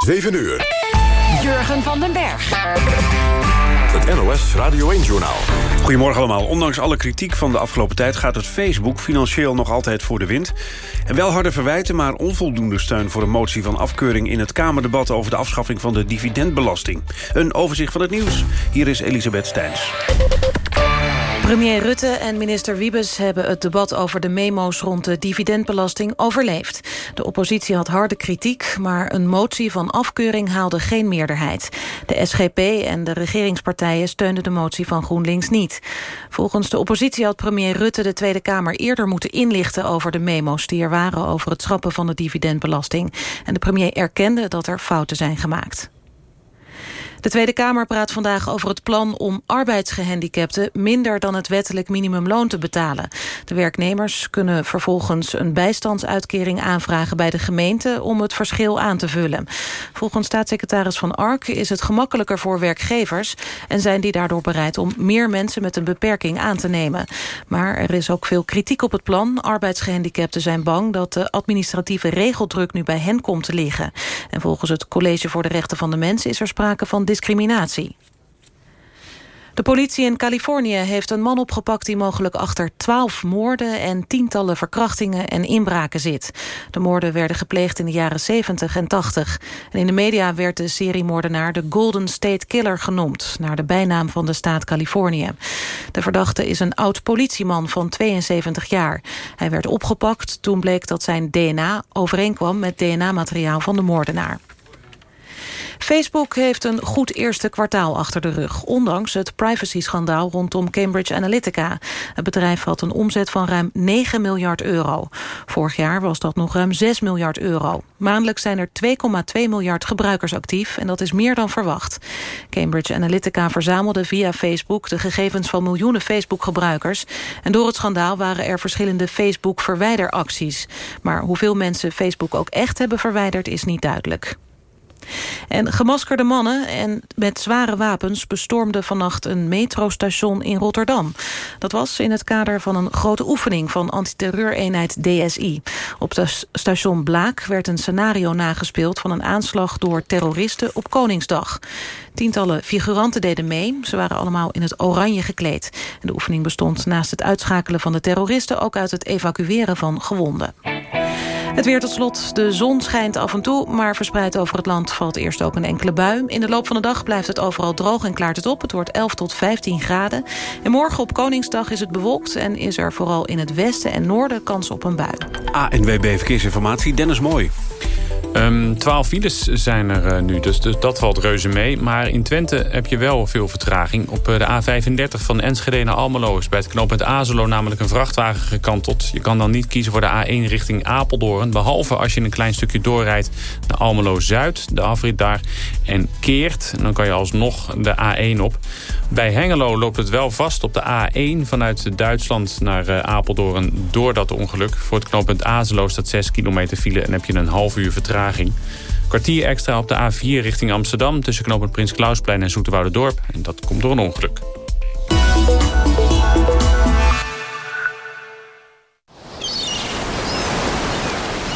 7 uur. Jurgen van den Berg. Het NOS Radio 1-journaal. Goedemorgen allemaal. Ondanks alle kritiek van de afgelopen tijd... gaat het Facebook financieel nog altijd voor de wind. En wel harde verwijten, maar onvoldoende steun... voor een motie van afkeuring in het Kamerdebat... over de afschaffing van de dividendbelasting. Een overzicht van het nieuws. Hier is Elisabeth Steins. Premier Rutte en minister Wiebes hebben het debat over de memo's rond de dividendbelasting overleefd. De oppositie had harde kritiek, maar een motie van afkeuring haalde geen meerderheid. De SGP en de regeringspartijen steunden de motie van GroenLinks niet. Volgens de oppositie had premier Rutte de Tweede Kamer eerder moeten inlichten over de memo's die er waren over het schrappen van de dividendbelasting. En de premier erkende dat er fouten zijn gemaakt. De Tweede Kamer praat vandaag over het plan om arbeidsgehandicapten minder dan het wettelijk minimumloon te betalen. De werknemers kunnen vervolgens een bijstandsuitkering aanvragen bij de gemeente om het verschil aan te vullen. Volgens staatssecretaris Van Ark is het gemakkelijker voor werkgevers en zijn die daardoor bereid om meer mensen met een beperking aan te nemen. Maar er is ook veel kritiek op het plan. Arbeidsgehandicapten zijn bang dat de administratieve regeldruk nu bij hen komt te liggen. En volgens het College voor de Rechten van de Mens is er sprake van discriminatie. De politie in Californië heeft een man opgepakt... die mogelijk achter twaalf moorden en tientallen verkrachtingen en inbraken zit. De moorden werden gepleegd in de jaren 70 en 80. En in de media werd de seriemoordenaar de Golden State Killer genoemd... naar de bijnaam van de staat Californië. De verdachte is een oud-politieman van 72 jaar. Hij werd opgepakt toen bleek dat zijn DNA overeenkwam... met DNA-materiaal van de moordenaar. Facebook heeft een goed eerste kwartaal achter de rug... ondanks het privacy-schandaal rondom Cambridge Analytica. Het bedrijf had een omzet van ruim 9 miljard euro. Vorig jaar was dat nog ruim 6 miljard euro. Maandelijks zijn er 2,2 miljard gebruikers actief... en dat is meer dan verwacht. Cambridge Analytica verzamelde via Facebook... de gegevens van miljoenen Facebook-gebruikers. En door het schandaal waren er verschillende Facebook-verwijderacties. Maar hoeveel mensen Facebook ook echt hebben verwijderd... is niet duidelijk. En gemaskerde mannen en met zware wapens bestormden vannacht een metrostation in Rotterdam. Dat was in het kader van een grote oefening van antiterreureenheid DSI. Op het station Blaak werd een scenario nagespeeld van een aanslag door terroristen op Koningsdag. Tientallen figuranten deden mee. Ze waren allemaal in het oranje gekleed. De oefening bestond naast het uitschakelen van de terroristen... ook uit het evacueren van gewonden. Het weer tot slot. De zon schijnt af en toe, maar verspreid over het land valt eerst ook een enkele bui. In de loop van de dag blijft het overal droog en klaart het op. Het wordt 11 tot 15 graden. En morgen op Koningsdag is het bewolkt en is er vooral in het westen en noorden kans op een bui. ANWB Verkeersinformatie, Dennis Mooi. Um, 12 files zijn er uh, nu, dus, dus, dat valt reuze mee. Maar in Twente heb je wel veel vertraging. Op uh, de A35 van Enschede naar Almelo is bij het knooppunt Azelo namelijk een vrachtwagen gekanteld. Je kan dan niet kiezen voor de A1 richting Apeldoorn. Behalve als je een klein stukje doorrijdt naar Almelo-Zuid, de afrit daar. En keert, dan kan je alsnog de A1 op. Bij Hengelo loopt het wel vast op de A1 vanuit Duitsland naar uh, Apeldoorn door dat ongeluk. Voor het knooppunt Azelo staat 6 kilometer file en heb je een half uur vertraging vertraging. Kwartier extra op de A4 richting Amsterdam... tussen knooppunt Prins Klausplein en Dorp. En dat komt door een ongeluk.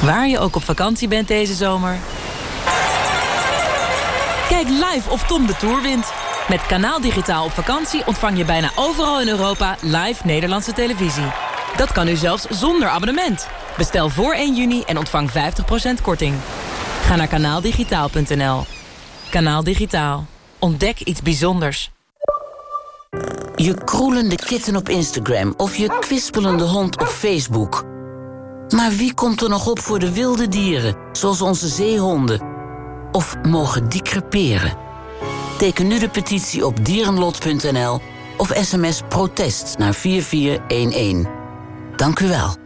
Waar je ook op vakantie bent deze zomer... Kijk live of Tom de Tour wint. Met Kanaal Digitaal op vakantie ontvang je bijna overal in Europa... live Nederlandse televisie. Dat kan nu zelfs zonder abonnement. Bestel voor 1 juni en ontvang 50% korting. Ga naar kanaaldigitaal.nl. Kanaal Digitaal. Ontdek iets bijzonders. Je kroelende kitten op Instagram of je kwispelende hond op Facebook. Maar wie komt er nog op voor de wilde dieren, zoals onze zeehonden? Of mogen die creperen? Teken nu de petitie op dierenlot.nl of sms protest naar 4411. Dank u wel.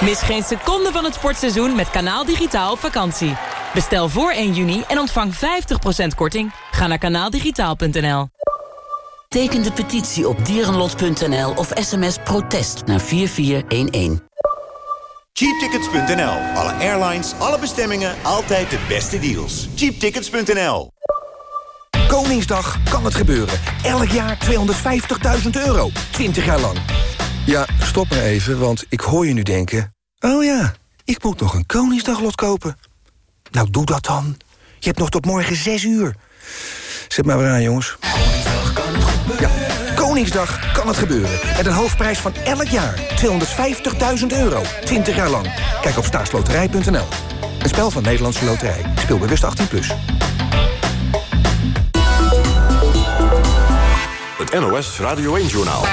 Mis geen seconde van het sportseizoen met Kanaal Digitaal op vakantie. Bestel voor 1 juni en ontvang 50% korting. Ga naar kanaaldigitaal.nl. Teken de petitie op dierenlot.nl of sms protest naar 4411. Cheaptickets.nl. Alle airlines, alle bestemmingen, altijd de beste deals. Cheaptickets.nl. Koningsdag kan het gebeuren. Elk jaar 250.000 euro. 20 jaar lang. Ja, stop maar even, want ik hoor je nu denken... oh ja, Ik moet nog een Koningsdaglot kopen. Nou, doe dat dan. Je hebt nog tot morgen 6 uur. Zet maar weer aan, jongens. Koningsdag kan het gebeuren. Met een hoofdprijs van elk jaar. 250.000 euro. 20 jaar lang. Kijk op staatsloterij.nl. Een spel van Nederlandse Loterij. Speel bewust 18+. Plus. Het NOS Radio 1-journaal.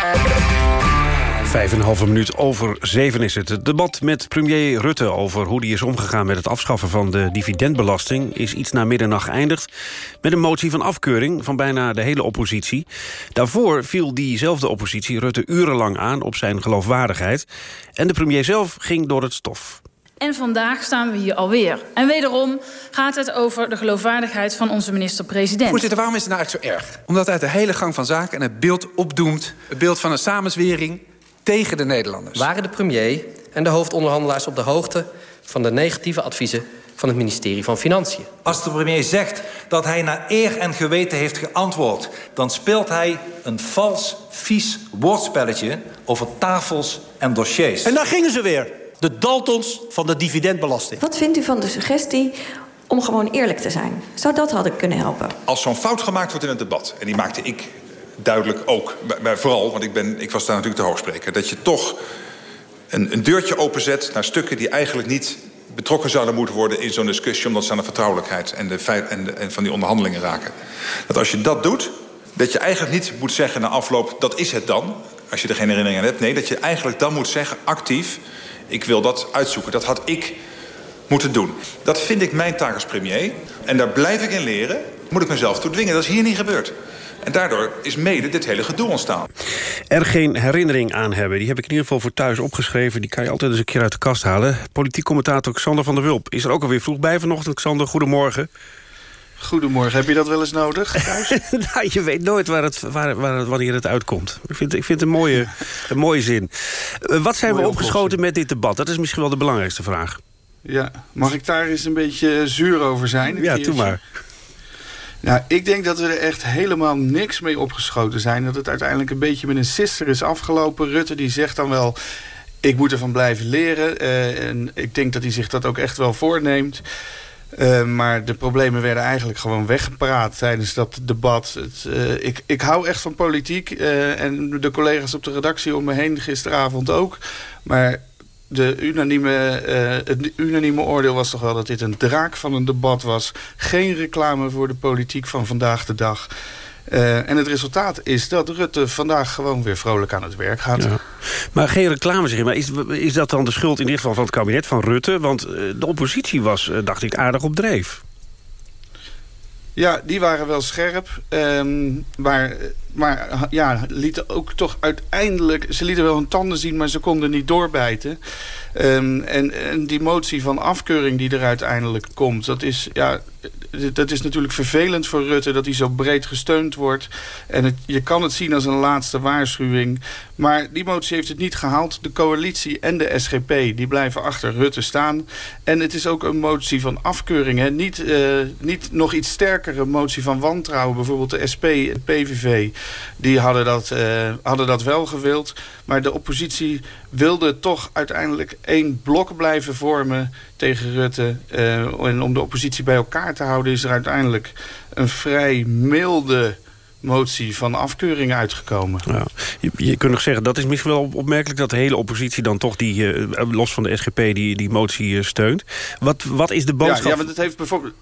Vijf en een halve minuut over zeven is het. Het debat met premier Rutte over hoe die is omgegaan... met het afschaffen van de dividendbelasting... is iets na middernacht geëindigd met een motie van afkeuring... van bijna de hele oppositie. Daarvoor viel diezelfde oppositie Rutte urenlang aan... op zijn geloofwaardigheid. En de premier zelf ging door het stof. En vandaag staan we hier alweer. En wederom gaat het over de geloofwaardigheid van onze minister-president. Voorzitter, waarom is het nou eigenlijk zo erg? Omdat uit de hele gang van zaken en het beeld opdoemt... het beeld van een samenzwering tegen de Nederlanders. Waren de premier en de hoofdonderhandelaars op de hoogte... van de negatieve adviezen van het ministerie van Financiën? Als de premier zegt dat hij naar eer en geweten heeft geantwoord... dan speelt hij een vals, vies woordspelletje over tafels en dossiers. En daar gingen ze weer. De Daltons van de dividendbelasting. Wat vindt u van de suggestie om gewoon eerlijk te zijn? Zou dat hadden kunnen helpen? Als zo'n fout gemaakt wordt in het debat... en die maakte ik duidelijk ook, maar vooral, want ik, ben, ik was daar natuurlijk de hoogspreker... dat je toch een, een deurtje openzet naar stukken die eigenlijk niet betrokken zouden moeten worden in zo'n discussie... omdat ze aan de vertrouwelijkheid en, de, en, van die onderhandelingen raken. Dat als je dat doet, dat je eigenlijk niet moet zeggen na afloop... dat is het dan, als je er geen herinnering aan hebt. Nee, dat je eigenlijk dan moet zeggen, actief... ik wil dat uitzoeken. Dat had ik moeten doen. Dat vind ik mijn taak als premier. En daar blijf ik in leren. Moet ik mezelf toe dwingen. Dat is hier niet gebeurd. En daardoor is mede dit hele gedoe ontstaan. Er geen herinnering aan hebben. Die heb ik in ieder geval voor thuis opgeschreven. Die kan je altijd eens een keer uit de kast halen. Politiek commentator Xander van der Wulp is er ook alweer vroeg bij vanochtend. Xander, goedemorgen. Goedemorgen. Heb je dat wel eens nodig, nou, je weet nooit waar het, waar, waar, wanneer het uitkomt. Ik vind, ik vind het een mooie, een mooie zin. Uh, wat zijn mooie we opgeschoten met dit debat? Dat is misschien wel de belangrijkste vraag. Ja, mag ik daar eens een beetje zuur over zijn? Ja, doe maar. Nou, ik denk dat we er echt helemaal niks mee opgeschoten zijn. Dat het uiteindelijk een beetje met een sister is afgelopen. Rutte die zegt dan wel... ik moet ervan blijven leren. Uh, en ik denk dat hij zich dat ook echt wel voorneemt. Uh, maar de problemen werden eigenlijk gewoon weggepraat tijdens dat debat. Het, uh, ik, ik hou echt van politiek. en de collega's op de redactie om me heen gisteravond ook. Maar de unanieme, uh, het unanieme oordeel was toch wel dat dit een draak van een debat was. Geen reclame voor de politiek van vandaag de dag. Uh, en het resultaat is dat Rutte vandaag gewoon weer vrolijk aan het werk gaat. Ja. Maar geen reclame, zeg. Maar is, is dat dan de schuld in ieder geval van het kabinet van Rutte? Want uh, de oppositie was, dacht ik, aardig op dreef. Ja, die waren wel scherp. Um, maar maar ja, lieten ook toch uiteindelijk... Ze lieten wel hun tanden zien, maar ze konden niet doorbijten. Um, en, en die motie van afkeuring die er uiteindelijk komt... dat is, ja, dat is natuurlijk vervelend voor Rutte... dat hij zo breed gesteund wordt. En je kan het zien als een laatste waarschuwing. Maar die motie heeft het niet gehaald. De coalitie en de SGP die blijven achter Rutte staan. En het is ook een motie van afkeuring. Hè. Niet, uh, niet nog iets sterkere motie van wantrouwen. Bijvoorbeeld de SP en PVV. Die hadden dat, uh, hadden dat wel gewild. Maar de oppositie wilde toch uiteindelijk één blok blijven vormen tegen Rutte. Uh, en om de oppositie bij elkaar te houden is er uiteindelijk een vrij milde motie van afkeuring uitgekomen. Ja. Je, je, kunt nog zeggen, dat is misschien wel opmerkelijk... dat de hele oppositie dan toch, die, uh, los van de SGP, die, die motie uh, steunt. Wat, wat is de boodschap? Ja, ja want het heeft bijvoorbeeld...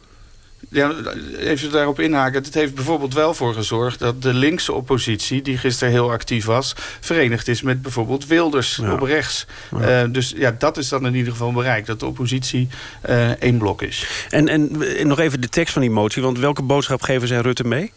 Ja, even daarop inhaken. Het heeft bijvoorbeeld wel voor gezorgd dat de linkse oppositie... die gisteren heel actief was, verenigd is met bijvoorbeeld Wilders ja. op rechts. Ja. Uh, dus ja, dat is dan in ieder geval bereikt. Dat de oppositie uh, één blok is. En, en, en nog even de tekst van die motie. Want welke boodschap geven zij Rutte mee?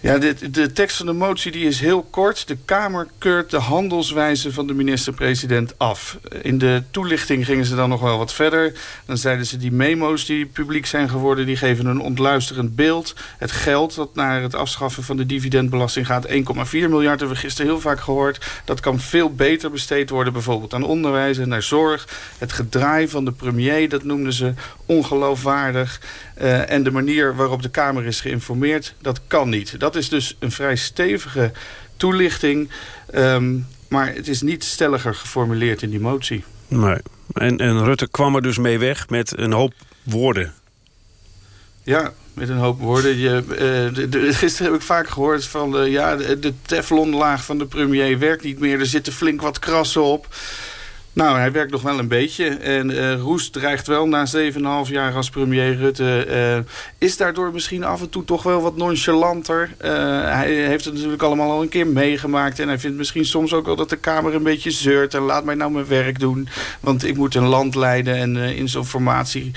Ja, de, tekst van de motie die is heel kort. De Kamer keurt de handelswijze van de minister-president af. In de toelichting gingen ze dan nog wel wat verder. Dan zeiden ze die memo's die publiek zijn geworden... die geven een ontluisterend beeld. Het geld dat naar het afschaffen van de dividendbelasting gaat... 1,4 miljard hebben we gisteren heel vaak gehoord. Dat kan veel beter besteed worden. Bijvoorbeeld aan onderwijs en naar zorg. Het gedraai van de premier, dat noemden ze ongeloofwaardig. Uh, en de manier waarop de Kamer is geïnformeerd, dat kan niet. Is dus een vrij stevige toelichting. Um, maar het is niet stelliger geformuleerd in die motie. Nee. En, en Rutte kwam er dus mee weg met een hoop woorden. Ja, met een hoop woorden. Je, uh, de, de, gisteren heb ik vaak gehoord van... De, ja, de, de teflonlaag van de premier werkt niet meer. Er zitten flink wat krassen op. Nou, hij werkt nog wel een beetje. En uh, Roes dreigt wel na 7,5 jaar als premier Rutte... Uh, is daardoor misschien af en toe toch wel wat nonchalanter. Uh, hij heeft het natuurlijk allemaal al een keer meegemaakt. En hij vindt misschien soms ook wel dat de Kamer een beetje zeurt. En laat mij nou mijn werk doen. Want ik moet een land leiden en in zo'n formatie...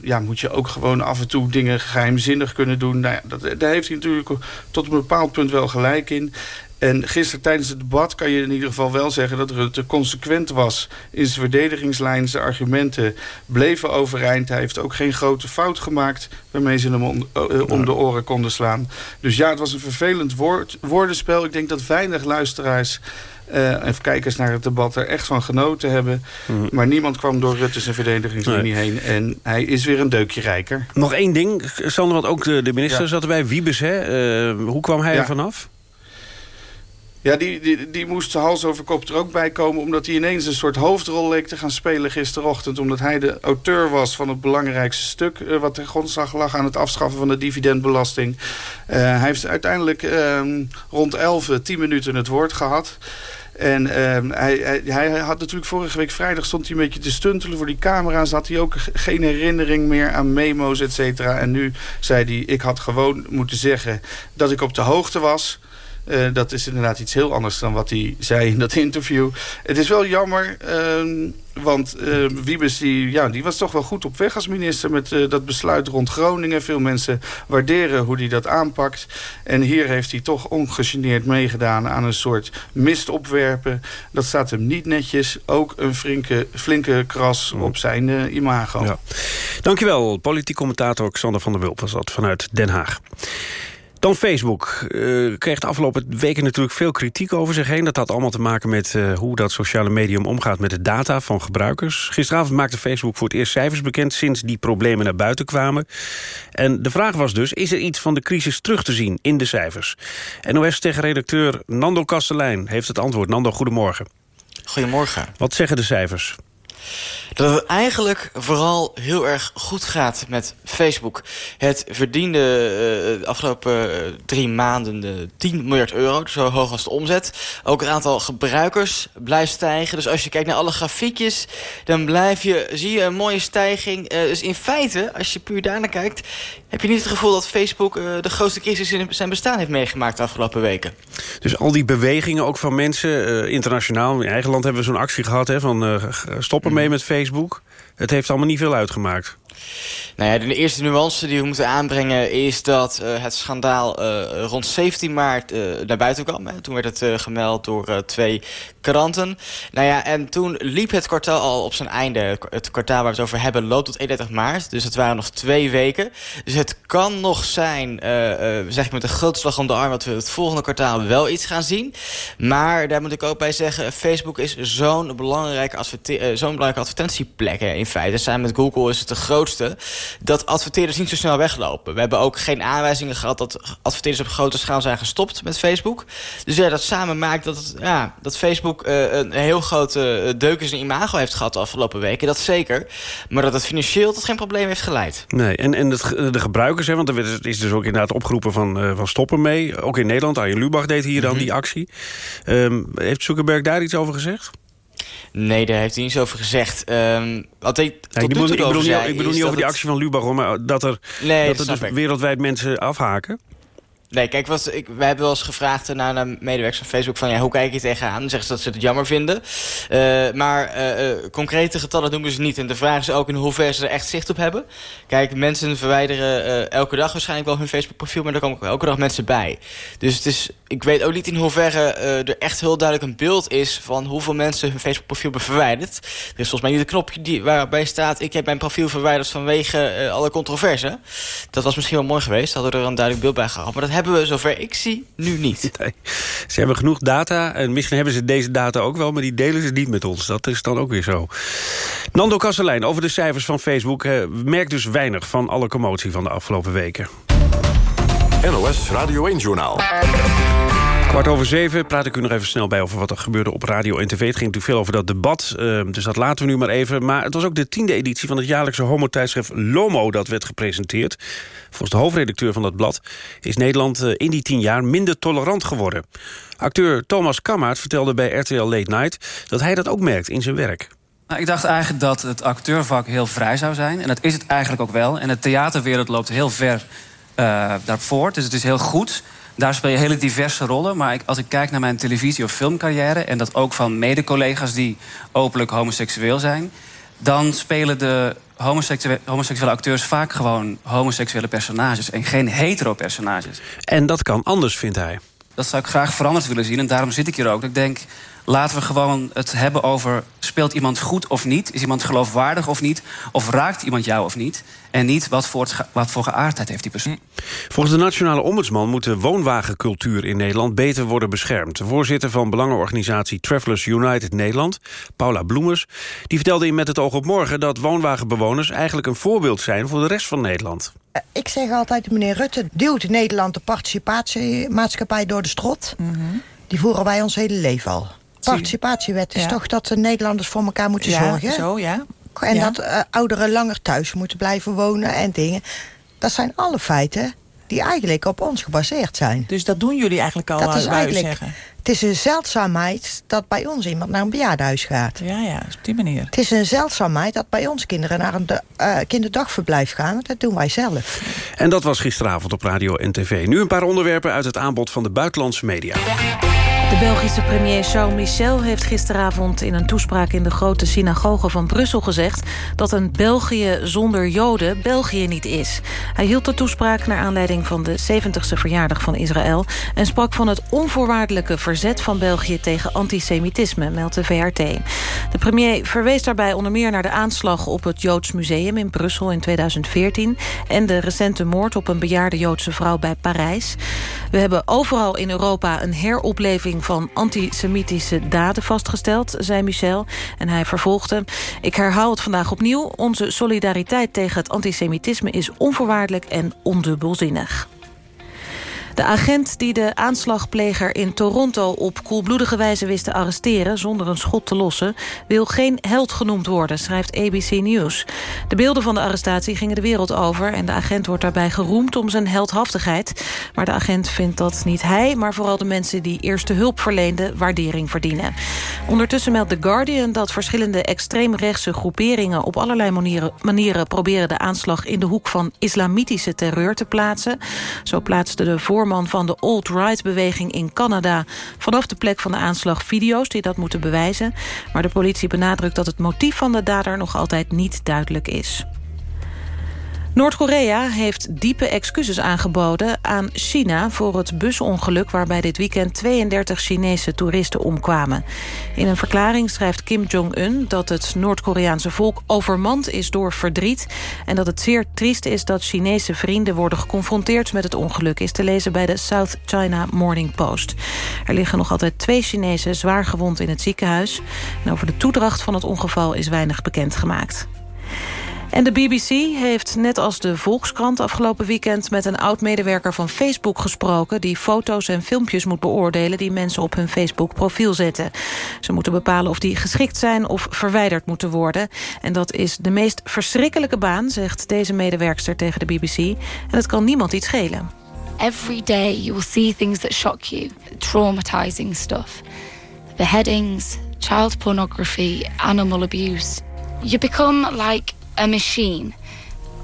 Ja, moet je ook gewoon af en toe dingen geheimzinnig kunnen doen. Nou ja, dat, daar heeft hij natuurlijk tot een bepaald punt wel gelijk in. En gisteren tijdens het debat kan je in ieder geval wel zeggen... dat Rutte consequent was in zijn verdedigingslijn. Zijn argumenten bleven overeind. Hij heeft ook geen grote fout gemaakt... waarmee ze hem om, uh, om de oren konden slaan. Dus ja, het was een vervelend woord, woordenspel. Ik denk dat weinig luisteraars... Uh, en kijkers naar het debat er echt van genoten hebben. Mm. Maar niemand kwam door Rutte zijn verdedigingslinie nee. heen. En hij is weer een deukje rijker. Nog één ding, Sander, want ook de, de minister ja. zat erbij. Wiebes, hè? Uh, hoe kwam hij ja. er vanaf? Ja, die, die, die moest hals over kop er ook bij komen... omdat hij ineens een soort hoofdrol leek te gaan spelen gisterochtend... omdat hij de auteur was van het belangrijkste stuk... Uh, wat ten grondslag lag aan het afschaffen van de dividendbelasting. Uh, hij heeft uiteindelijk uh, rond 11, 10 minuten het woord gehad... En uh, hij, hij, hij, had natuurlijk vorige week vrijdag stond hij een beetje te stuntelen voor die camera's. Had hij ook geen herinnering meer aan memo's, et cetera. En nu zei hij, ik had gewoon moeten zeggen dat ik op de hoogte was... Uh, dat is inderdaad iets heel anders dan wat hij zei in dat interview. Het is wel jammer, uh, want uh, Wiebes die, ja, die was toch wel goed op weg als minister... met uh, dat besluit rond Groningen. Veel mensen waarderen hoe hij dat aanpakt. En hier heeft hij toch ongegeneerd meegedaan aan een soort mist opwerpen. Dat staat hem niet netjes. Ook een flinke, flinke kras mm. op zijn imago. Ja. Dankjewel, politiek commentator Xander van der Wulp was dat vanuit Den Haag. Dan Facebook uh, kreeg de afgelopen weken natuurlijk veel kritiek over zich heen. Dat had allemaal te maken met uh, hoe dat sociale medium omgaat met de data van gebruikers. Gisteravond maakte Facebook voor het eerst cijfers bekend sinds die problemen naar buiten kwamen. En de vraag was dus, is er iets van de crisis terug te zien in de cijfers? NOS-redacteur Nando Kastelein heeft het antwoord. Nando, goedemorgen. Goedemorgen. Wat zeggen de cijfers? Dat het eigenlijk vooral heel erg goed gaat met Facebook. Het verdiende uh, de afgelopen uh, drie maanden de 10 miljard euro, zo hoog als de omzet. Ook het aantal gebruikers blijft stijgen. Dus als je kijkt naar alle grafiekjes, dan blijf je, zie je een mooie stijging. Uh, dus in feite, als je puur daarnaar kijkt, heb je niet het gevoel dat Facebook de grootste crisis in zijn bestaan heeft meegemaakt de afgelopen weken. Dus al die bewegingen ook van mensen, internationaal, in eigen land hebben we zo'n actie gehad hè, van stoppen mee met Facebook. Het heeft allemaal niet veel uitgemaakt. Nou ja, de eerste nuance die we moeten aanbrengen is dat uh, het schandaal uh, rond 17 maart uh, naar buiten kwam. Toen werd het gemeld door twee kranten. Nou ja, en toen liep het kwartaal al op zijn einde. Het kwartaal waar we het over hebben loopt tot 31 maart. Dus het waren nog twee weken. Dus het kan nog zijn, zeg ik met een grote slag om de arm... dat we het volgende kwartaal wel iets gaan zien. Maar daar moet ik ook bij zeggen... Facebook is zo'n belangrijke, zo'n belangrijke advertentieplek hè, in feite. Samen met Google is het de grootste dat adverteerders niet zo snel weglopen. We hebben ook geen aanwijzingen gehad dat adverteerders op grote schaal zijn gestopt met Facebook. Dus ja, dat samen maakt dat, het, ja, dat Facebook uh, een heel grote deuk in zijn imago heeft gehad de afgelopen weken. Dat zeker. Maar dat het financieel tot geen probleem heeft geleid. Nee, en, en het, de gebruikers, hè, want er is dus ook inderdaad opgeroepen van, uh, van stoppen mee. Ook in Nederland, Arjen Lubach deed hier dan mm -hmm. die actie. Um, heeft Zuckerberg daar iets over gezegd? Nee, daar heeft hij niets over gezegd. Um, wat hij ik bedoel, ik bedoel, niet, ik bedoel niet over die actie van Lubach, maar dat er, nee, dat er dus wereldwijd mensen afhaken. Nee, kijk, wat, ik, wij hebben wel eens gevraagd naar de medewerkers van Facebook... van ja, hoe kijk je tegenaan? Dan zeggen ze dat ze het jammer vinden. Uh, maar uh, uh, concrete getallen noemen ze niet. En de vraag is ook in hoeverre ze er echt zicht op hebben. Kijk, mensen verwijderen elke dag waarschijnlijk wel hun Facebook-profiel... maar er komen elke dag mensen bij. Dus het is, ik weet ook niet in hoeverre er echt heel duidelijk een beeld is... van hoeveel mensen hun Facebook-profiel hebben verwijderd. Er is volgens mij niet een knopje die, waarbij staat... ik heb mijn profiel verwijderd vanwege alle controverse. Dat was misschien wel mooi geweest. Hadden we er een duidelijk beeld bij gehad. Maar dat hebben we, zover ik zie, nu niet. Nee. Ze hebben genoeg data en misschien hebben ze deze data ook wel... maar die delen ze niet met ons. Dat is dan ook weer zo. Nando Kasselijn over de cijfers van Facebook... Eh, merkt dus weinig van alle commotie van de afgelopen weken. NOS Radio 1-journaal. Kwart over zeven praat ik u nog even snel bij over wat er gebeurde op radio en tv. Het ging natuurlijk veel over dat debat, uh, dus dat laten we nu maar even. Maar het was ook de tiende editie van het jaarlijkse homotijdschrift Lomo dat werd gepresenteerd. Volgens de hoofdredacteur van dat blad is Nederland uh, in die tien jaar minder tolerant geworden. Acteur Thomas Kammaert vertelde bij RTL Late Night dat hij dat ook merkt in zijn werk. Nou, ik dacht eigenlijk dat het acteurvak heel vrij zou zijn. En dat is het eigenlijk ook wel. En de theaterwereld loopt heel ver uh, daarvoor. Dus het is heel goed. Daar speel je hele diverse rollen. Maar ik, als ik kijk naar mijn televisie- of filmcarrière... en dat ook van mede-collega's die openlijk homoseksueel zijn... dan spelen de homoseksuele, homoseksuele acteurs vaak gewoon homoseksuele personages... en geen hetero-personages. En dat kan anders, vindt hij. Dat zou ik graag veranderd willen zien. En daarom zit ik hier ook. Ik denk, laten we gewoon het hebben over... speelt iemand goed of niet? Is iemand geloofwaardig of niet? Of raakt iemand jou of niet? En niet wat voor, wat voor geaardheid heeft die persoon. Volgens de Nationale Ombudsman moet de woonwagencultuur in Nederland beter worden beschermd. De voorzitter van belangenorganisatie Travelers United Nederland, Paula Bloemers, die vertelde in Met het oog op morgen dat woonwagenbewoners eigenlijk een voorbeeld zijn voor de rest van Nederland. Eh, ik zeg altijd, meneer Rutte duwt Nederland de participatiemaatschappij door de strot. Mm -hmm. Die voeren wij ons hele leven al. Participatiewet is ja. toch dat de Nederlanders voor elkaar moeten ja, zorgen? Zo, ja. En ja. dat uh, ouderen langer thuis moeten blijven wonen en dingen. Dat zijn alle feiten die eigenlijk op ons gebaseerd zijn. Dus dat doen jullie eigenlijk al, dat is eigenlijk, zeggen? Het is een zeldzaamheid dat bij ons iemand naar een bejaardenhuis gaat. Ja, ja, op die manier. Het is een zeldzaamheid dat bij ons kinderen naar een uh, kinderdagverblijf gaan. Dat doen wij zelf. En dat was gisteravond op radio en tv. Nu een paar onderwerpen uit het aanbod van de buitenlandse media. De Belgische premier Charles Michel heeft gisteravond in een toespraak in de grote synagoge van Brussel gezegd dat een België zonder Joden België niet is. Hij hield de toespraak naar aanleiding van de 70ste verjaardag van Israël en sprak van het onvoorwaardelijke verzet van België tegen antisemitisme, meldt de VRT. De premier verwees daarbij onder meer naar de aanslag op het Joods Museum in Brussel in 2014 en de recente moord op een bejaarde Joodse vrouw bij Parijs. We hebben overal in Europa een heropleving van antisemitische daden vastgesteld, zei Michel. En hij vervolgde, ik herhaal het vandaag opnieuw... onze solidariteit tegen het antisemitisme is onvoorwaardelijk en ondubbelzinnig. De agent die de aanslagpleger in Toronto op koelbloedige wijze wist te arresteren zonder een schot te lossen, wil geen held genoemd worden, schrijft ABC News. De beelden van de arrestatie gingen de wereld over en de agent wordt daarbij geroemd om zijn heldhaftigheid. Maar de agent vindt dat niet hij, maar vooral de mensen die eerste hulp verleenden waardering verdienen. Ondertussen meldt The Guardian dat verschillende extreemrechtse groeperingen op allerlei manieren, manieren proberen de aanslag in de hoek van islamitische terreur te plaatsen. Zo plaatste de voorman van de alt-right-beweging in Canada... vanaf de plek van de aanslag video's die dat moeten bewijzen. Maar de politie benadrukt dat het motief van de dader nog altijd niet duidelijk is. Noord-Korea heeft diepe excuses aangeboden aan China... voor het busongeluk waarbij dit weekend 32 Chinese toeristen omkwamen. In een verklaring schrijft Kim Jong-un dat het Noord-Koreaanse volk overmand is door verdriet... en dat het zeer triest is dat Chinese vrienden worden geconfronteerd met het ongeluk... is te lezen bij de South China Morning Post. Er liggen nog altijd twee Chinezen zwaar gewond in het ziekenhuis. En over de toedracht van het ongeval is weinig bekend gemaakt. En de BBC heeft net als de Volkskrant afgelopen weekend... met een oud-medewerker van Facebook gesproken... die foto's en filmpjes moet beoordelen... die mensen op hun Facebook-profiel zetten. Ze moeten bepalen of die geschikt zijn of verwijderd moeten worden. En dat is de meest verschrikkelijke baan, zegt deze medewerkster tegen de BBC. En het kan niemand iets schelen. Every day you will see things that shock you. Traumatizing stuff. Beheadings, child pornography, animal abuse. You become like a machine.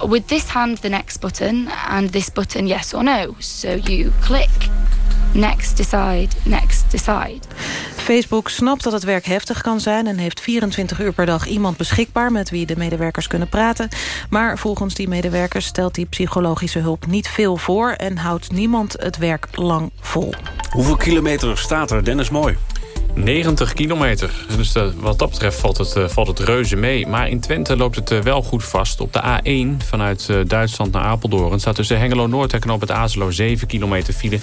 With this hand, the next button, and this button, yes or no. So you click. Next, decide, next, decide. Facebook snapt dat het werk heftig kan zijn... en heeft 24 uur per dag iemand beschikbaar... met wie de medewerkers kunnen praten. Maar volgens die medewerkers stelt die psychologische hulp niet veel voor... en houdt niemand het werk lang vol. Hoeveel kilometer staat er, Dennis Mooi? 90 kilometer. Dus uh, wat dat betreft valt het, uh, valt het reuze mee. Maar in Twente loopt het uh, wel goed vast. Op de A1 vanuit Duitsland naar Apeldoorn... staat tussen Hengelo-Noord en op het Azelo 7 kilometer file.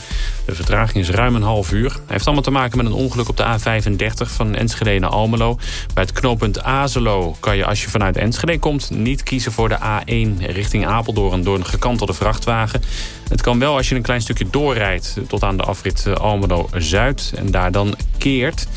De vertraging is ruim een half uur. Hij heeft allemaal te maken met een ongeluk op de A35 van Enschede naar Almelo. Bij het knooppunt Azelo kan je als je vanuit Enschede komt... niet kiezen voor de A1 richting Apeldoorn door een gekantelde vrachtwagen. Het kan wel als je een klein stukje doorrijdt tot aan de afrit Almelo-Zuid... en daar dan keert...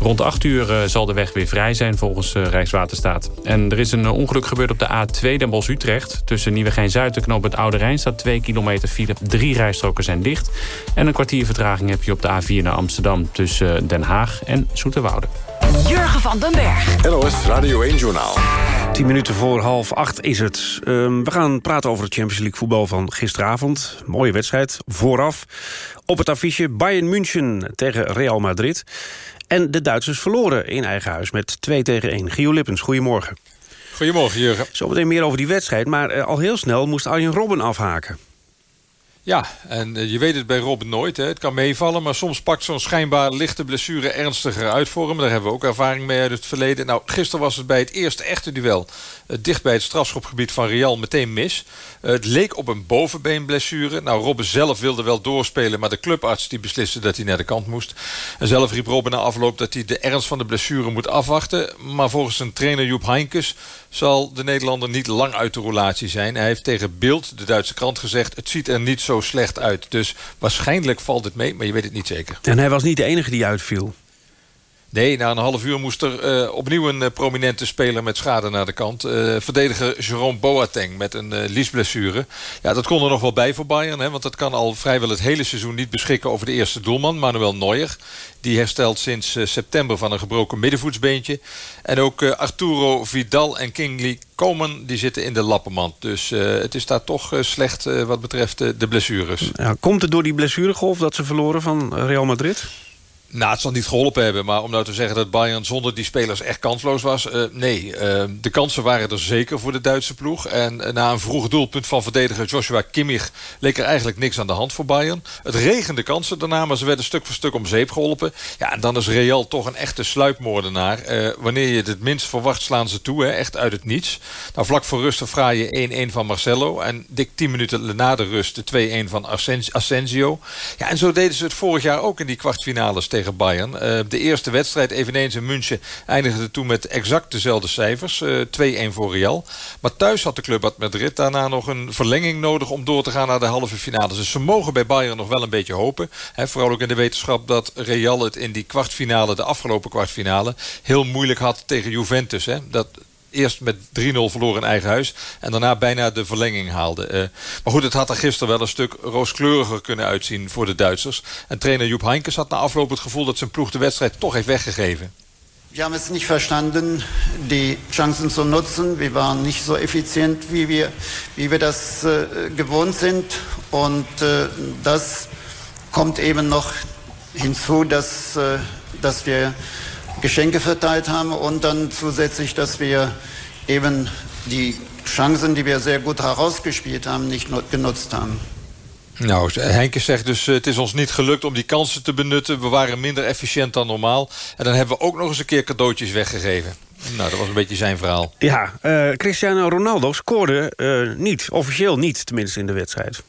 Rond 8 uur eh, zal de weg weer vrij zijn volgens eh, Rijkswaterstaat. En er is een eh, ongeluk gebeurd op de A2 Den Bosch-Utrecht. Tussen Nieuwegein-Zuid en knoop het Oude Rijn staat 2 kilometer file. Drie rijstroken zijn dicht. En een kwartier vertraging heb je op de A4 naar Amsterdam... tussen Den Haag en Zoeterwoude. Jurgen van den Berg. NOS Radio 1-journaal. 10 minuten voor half acht is het. Ehm, we gaan praten over het Champions League voetbal van gisteravond. Mooie wedstrijd, vooraf. Op het affiche Bayern München tegen Real Madrid. En de Duitsers verloren in eigen huis met 2 tegen 1. Gio Lippens, goedemorgen. Goedemorgen, Jurgen. Zometeen meer over die wedstrijd, maar uh, al heel snel moest Arjen Robben afhaken. Ja, en uh, je weet het bij Robben nooit. Hè. Het kan meevallen, maar soms pakt zo'n schijnbaar lichte blessure ernstiger uit voor hem. Daar hebben we ook ervaring mee uit het verleden. Nou, gisteren was het bij het eerste echte duel... Uh, dicht bij het strafschopgebied van Real meteen mis. Uh, het leek op een bovenbeenblessure. Nou, Robben zelf wilde wel doorspelen... maar de clubarts die besliste dat hij naar de kant moest. En zelf riep Robben na afloop dat hij de ernst van de blessure moet afwachten. Maar volgens zijn trainer Joep Heinkes zal de Nederlander niet lang uit de roulatie zijn. Hij heeft tegen Beeld, de Duitse krant, gezegd... het ziet er niet zo slecht uit. Dus waarschijnlijk valt het mee, maar je weet het niet zeker. En hij was niet de enige die uitviel. Nee, na een half uur moest er uh, opnieuw een uh, prominente speler met schade naar de kant. Uh, verdediger Jerome Boateng met een uh, liesblessure. Ja, dat kon er nog wel bij voor Bayern. Hè, want dat kan al vrijwel het hele seizoen niet beschikken over de eerste doelman. Manuel Neuer. Die herstelt sinds september van een gebroken middenvoetsbeentje. En ook Arturo Vidal en Kingsley Coman die zitten in de lappenmand. Dus het is daar toch slecht wat betreft de blessures. Ja, komt het door die blessuregolf dat ze verloren van Real Madrid? Nou, het zal niet geholpen hebben. Maar om nou te zeggen dat Bayern zonder die spelers echt kansloos was... Uh, nee, uh, de kansen waren er zeker voor de Duitse ploeg. En uh, na een vroeg doelpunt van verdediger Joshua Kimmich... leek er eigenlijk niks aan de hand voor Bayern. Het regende kansen daarna, maar ze werden stuk voor stuk om zeep geholpen. Ja, en dan is Real toch een echte sluipmoordenaar. wanneer je het minst verwacht, slaan ze toe. Hè, echt uit het niets. Nou, vlak voor rust vraag je 1-1 van Marcelo. En dik 10 minuten na de rust de 2-1 van Asensio. Ja, en zo deden ze het vorig jaar ook in die kwartfinales tegen tegen Bayern. Uh, de eerste wedstrijd, eveneens in München, eindigde toen met exact dezelfde cijfers. Uh, 2-1 voor Real. Maar thuis had de club uit Madrid daarna nog een verlenging nodig... om door te gaan naar de halve finale. Dus ze mogen bij Bayern nog wel een beetje hopen. Hè, vooral ook in de wetenschap dat Real het in die kwartfinale... de afgelopen kwartfinale, heel moeilijk had tegen Juventus. Hè. Dat, eerst met 3-0 verloren in eigen huis. En daarna bijna de verlenging haalde. Uh, maar goed, het had er gisteren wel een stuk rooskleuriger kunnen uitzien voor de Duitsers. En trainer Joep Heinkes had na afloop het gevoel dat zijn ploeg de wedstrijd toch heeft weggegeven. Wir haben es nicht verstanden, die Chancen zu nutzen. Wir waren nicht so effizient, wie wir, wie wir das äh, sind. Und äh, das kommt eben noch hinzu, äh, dass wir Geschenke verteilt haben und dann zusätzlich, dass wir eben die Chancen, die wir sehr gut herausgespielt haben, nicht genutzt haben. Nou, Henke zegt dus, het is ons niet gelukt om die kansen te benutten. We waren minder efficiënt dan normaal. En dan hebben we ook nog eens een keer cadeautjes weggegeven. Nou, dat was een beetje zijn verhaal. Ja, uh, Cristiano Ronaldo scoorde uh, niet, officieel niet tenminste in de wedstrijd.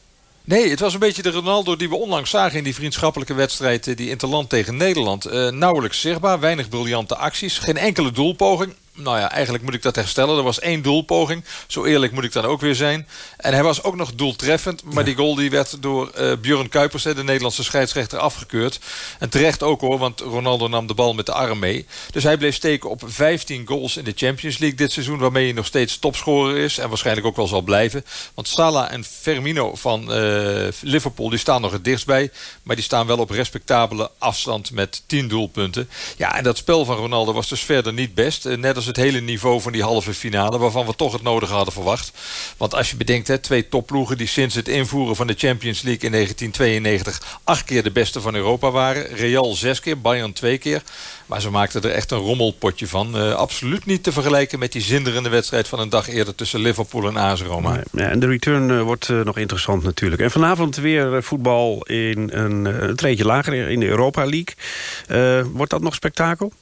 Nee, het was een beetje de Ronaldo die we onlangs zagen... in die vriendschappelijke wedstrijd eh, die Interland tegen Nederland. Uh, nauwelijks zichtbaar, weinig briljante acties. Geen enkele doelpoging nou ja, eigenlijk moet ik dat herstellen. Er was één doelpoging. Zo eerlijk moet ik dan ook weer zijn. En hij was ook nog doeltreffend. Maar die goal die werd door uh, Björn Kuipers, de Nederlandse scheidsrechter, afgekeurd. En terecht ook hoor, want Ronaldo nam de bal met de arm mee. Dus hij bleef steken op 15 goals in de Champions League dit seizoen. Waarmee hij nog steeds topscorer is. En waarschijnlijk ook wel zal blijven. Want Salah en Firmino van uh, Liverpool die staan nog het dichtst bij. Maar die staan wel op respectabele afstand met 10 doelpunten. Ja, en dat spel van Ronaldo was dus verder niet best. Uh, net het hele niveau van die halve finale... waarvan we toch het nodige hadden verwacht. Want als je bedenkt, hè, twee topploegen... die sinds het invoeren van de Champions League in 1992... acht keer de beste van Europa waren. Real zes keer, Bayern twee keer. Maar ze maakten er echt een rommelpotje van. Uh, absoluut niet te vergelijken met die zinderende wedstrijd... van een dag eerder tussen Liverpool en AS Roma. ja, en de return uh, wordt uh, nog interessant natuurlijk. En vanavond weer voetbal in een, een treedje lager in de Europa League. wordt dat nog spektakel?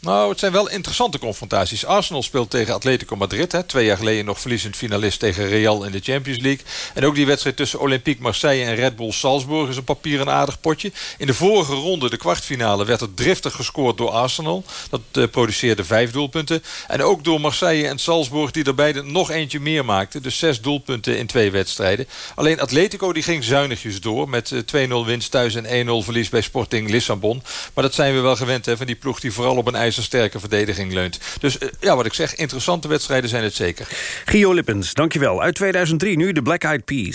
Nou, het zijn wel interessante confrontaties. Arsenal speelt tegen Atletico Madrid. Hè. Twee jaar geleden nog verliezend finalist tegen Real in de Champions League. En ook die wedstrijd tussen Olympique Marseille en Red Bull Salzburg... is een papier een aardig potje. In de vorige ronde, de kwartfinale, werd er driftig gescoord door Arsenal. Dat uh, produceerde vijf doelpunten. En ook door Marseille en Salzburg, die er beide nog eentje meer maakten. Dus zes doelpunten in twee wedstrijden. Alleen Atletico die ging zuinigjes door... met 2-0 eh, winst thuis en 1-0 verlies bij Sporting Lissabon. Maar dat zijn we wel gewend hè, van die ploeg die vooral op een ijzer sterke verdediging leunt. Dus eh, ja, wat ik zeg, interessante wedstrijden zijn het zeker. Gio Lippens, dankjewel. Uit 2003 nu de Black Eyed Peas.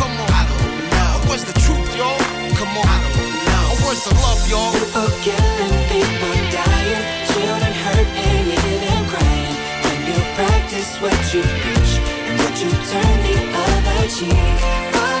Where's love, y'all? People killing, people dying, children hurt, and hear them crying. When you practice what you preach, and what you turn the other cheek.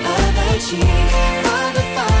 she found the fire.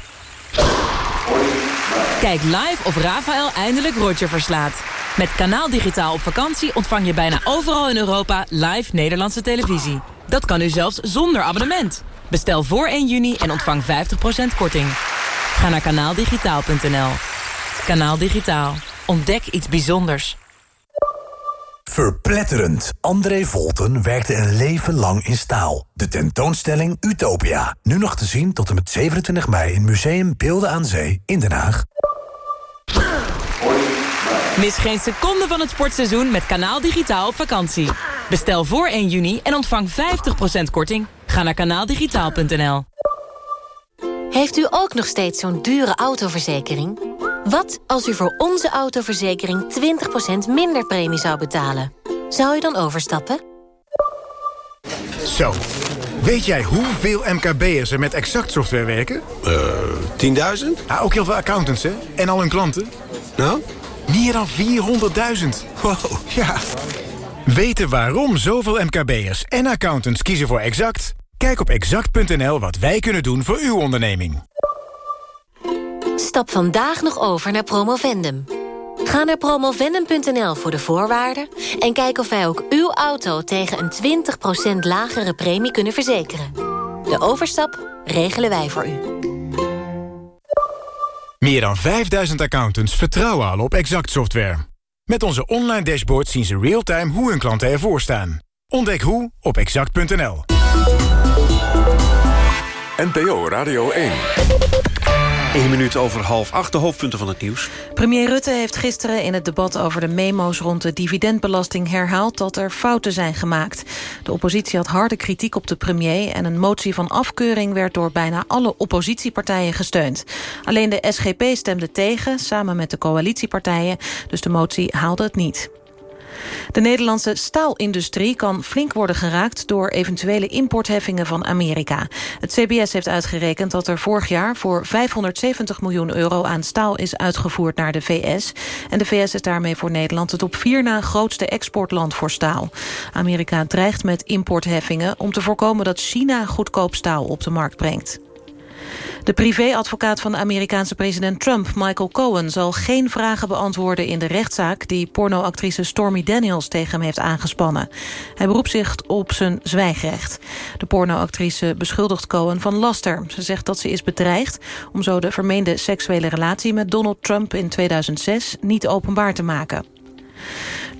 Kijk live of Rafael eindelijk Roger verslaat. Met Kanaal Digitaal op vakantie ontvang je bijna overal in Europa live Nederlandse televisie. Dat kan nu zelfs zonder abonnement. Bestel voor 1 juni en ontvang 50% korting. Ga naar kanaaldigitaal.nl. Kanaal Digitaal. Ontdek iets bijzonders. Verpletterend. André Volten werkte een leven lang in staal. De tentoonstelling Utopia. Nu nog te zien tot en met 27 mei in Museum Beelden aan Zee in Den Haag. Mis geen seconde van het sportseizoen met Kanaal Digitaal op vakantie. Bestel voor 1 juni en ontvang 50% korting. Ga naar kanaaldigitaal.nl. Heeft u ook nog steeds zo'n dure autoverzekering? Wat als u voor onze autoverzekering 20% minder premie zou betalen? Zou u dan overstappen? Zo. Weet jij hoeveel MKB'ers er met Exact software werken? Eh, 10.000? Ja, ook heel veel accountants, hè? En al hun klanten. Nou? Meer dan 400.000. Wow. Ja. Weten waarom zoveel MKB'ers en accountants kiezen voor Exact? Kijk op exact.nl wat wij kunnen doen voor uw onderneming. Stap vandaag nog over naar Promovendum. Ga naar promovendum.nl voor de voorwaarden... en kijk of wij ook uw auto tegen een 20% lagere premie kunnen verzekeren. De overstap regelen wij voor u. Meer dan 5000 accountants vertrouwen al op Exact software. Met onze online dashboard zien ze real-time hoe hun klanten ervoor staan. Ontdek hoe op exact.nl. NPO Radio 1. 1 minuut over half acht, de hoofdpunten van het nieuws. Premier Rutte heeft gisteren in het debat over de memo's rond de dividendbelasting herhaald dat er fouten zijn gemaakt. De oppositie had harde kritiek op de premier en een motie van afkeuring werd door bijna alle oppositiepartijen gesteund. Alleen de SGP stemde tegen, samen met de coalitiepartijen, dus de motie haalde het niet. De Nederlandse staalindustrie kan flink worden geraakt... door eventuele importheffingen van Amerika. Het CBS heeft uitgerekend dat er vorig jaar... voor 570 miljoen euro aan staal is uitgevoerd naar de VS. En de VS is daarmee voor Nederland het op vier na grootste exportland voor staal. Amerika dreigt met importheffingen om te voorkomen dat China goedkoop staal op de markt brengt. De privéadvocaat van de Amerikaanse president Trump, Michael Cohen... zal geen vragen beantwoorden in de rechtszaak... die pornoactrice Stormy Daniels tegen hem heeft aangespannen. Hij beroept zich op zijn zwijgrecht. De pornoactrice beschuldigt Cohen van laster. Ze zegt dat ze is bedreigd... om zo de vermeende seksuele relatie met Donald Trump in 2006 niet openbaar te maken.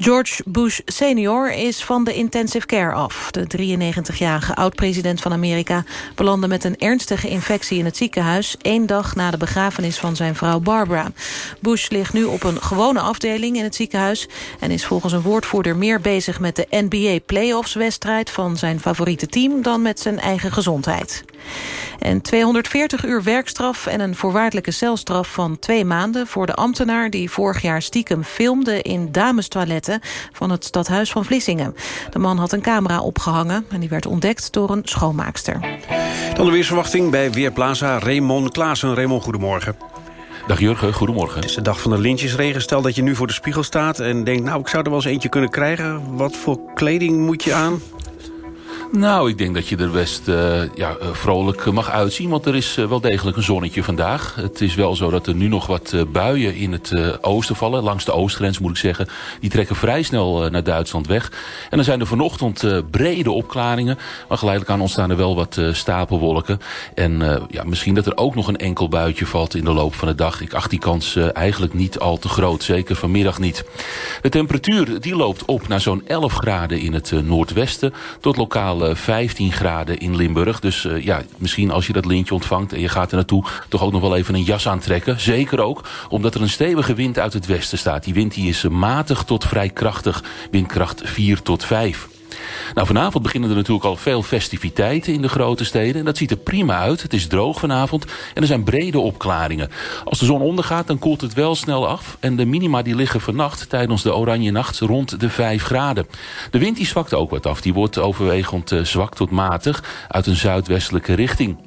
George Bush senior is van de intensive care af. De 93-jarige oud-president van Amerika belandde met een ernstige infectie in het ziekenhuis... één dag na de begrafenis van zijn vrouw Barbara. Bush ligt nu op een gewone afdeling in het ziekenhuis... en is volgens een woordvoerder meer bezig met de NBA Playoffs-wedstrijd... van zijn favoriete team dan met zijn eigen gezondheid. En 240 uur werkstraf en een voorwaardelijke celstraf van twee maanden... voor de ambtenaar die vorig jaar stiekem filmde in damestoiletten... van het stadhuis van Vlissingen. De man had een camera opgehangen en die werd ontdekt door een schoonmaakster. Dan de weersverwachting bij Weerplaza Raymond Klaassen. Raymond, goedemorgen. Dag Jurgen, goedemorgen. Het is de dag van de lintjesregen. Stel dat je nu voor de spiegel staat en denkt... nou, ik zou er wel eens eentje kunnen krijgen. Wat voor kleding moet je aan? Nou, ik denk dat je er best uh, ja, vrolijk mag uitzien. Want er is wel degelijk een zonnetje vandaag. Het is wel zo dat er nu nog wat buien in het oosten vallen. Langs de oostgrens moet ik zeggen. Die trekken vrij snel naar Duitsland weg. En dan zijn er vanochtend brede opklaringen. Maar geleidelijk aan ontstaan er wel wat stapelwolken. En ja, misschien dat er ook nog een enkel buitje valt in de loop van de dag. Ik acht die kans eigenlijk niet al te groot. Zeker vanmiddag niet. De temperatuur die loopt op naar zo'n 11 graden in het noordwesten. Tot lokaal 15 graden in Limburg. Dus uh, ja, misschien als je dat lintje ontvangt en je gaat er naartoe... toch ook nog wel even een jas aantrekken. Zeker ook omdat er een stevige wind uit het westen staat. Die wind die is matig tot vrij krachtig. Windkracht 4 tot 5. Nou, vanavond beginnen er natuurlijk al veel festiviteiten in de grote steden. En dat ziet er prima uit. Het is droog vanavond en er zijn brede opklaringen. Als de zon ondergaat, dan koelt het wel snel af. En de minima die liggen vannacht tijdens de oranje nacht rond de 5 graden. De wind die zwakt ook wat af. Die wordt overwegend zwak tot matig uit een zuidwestelijke richting.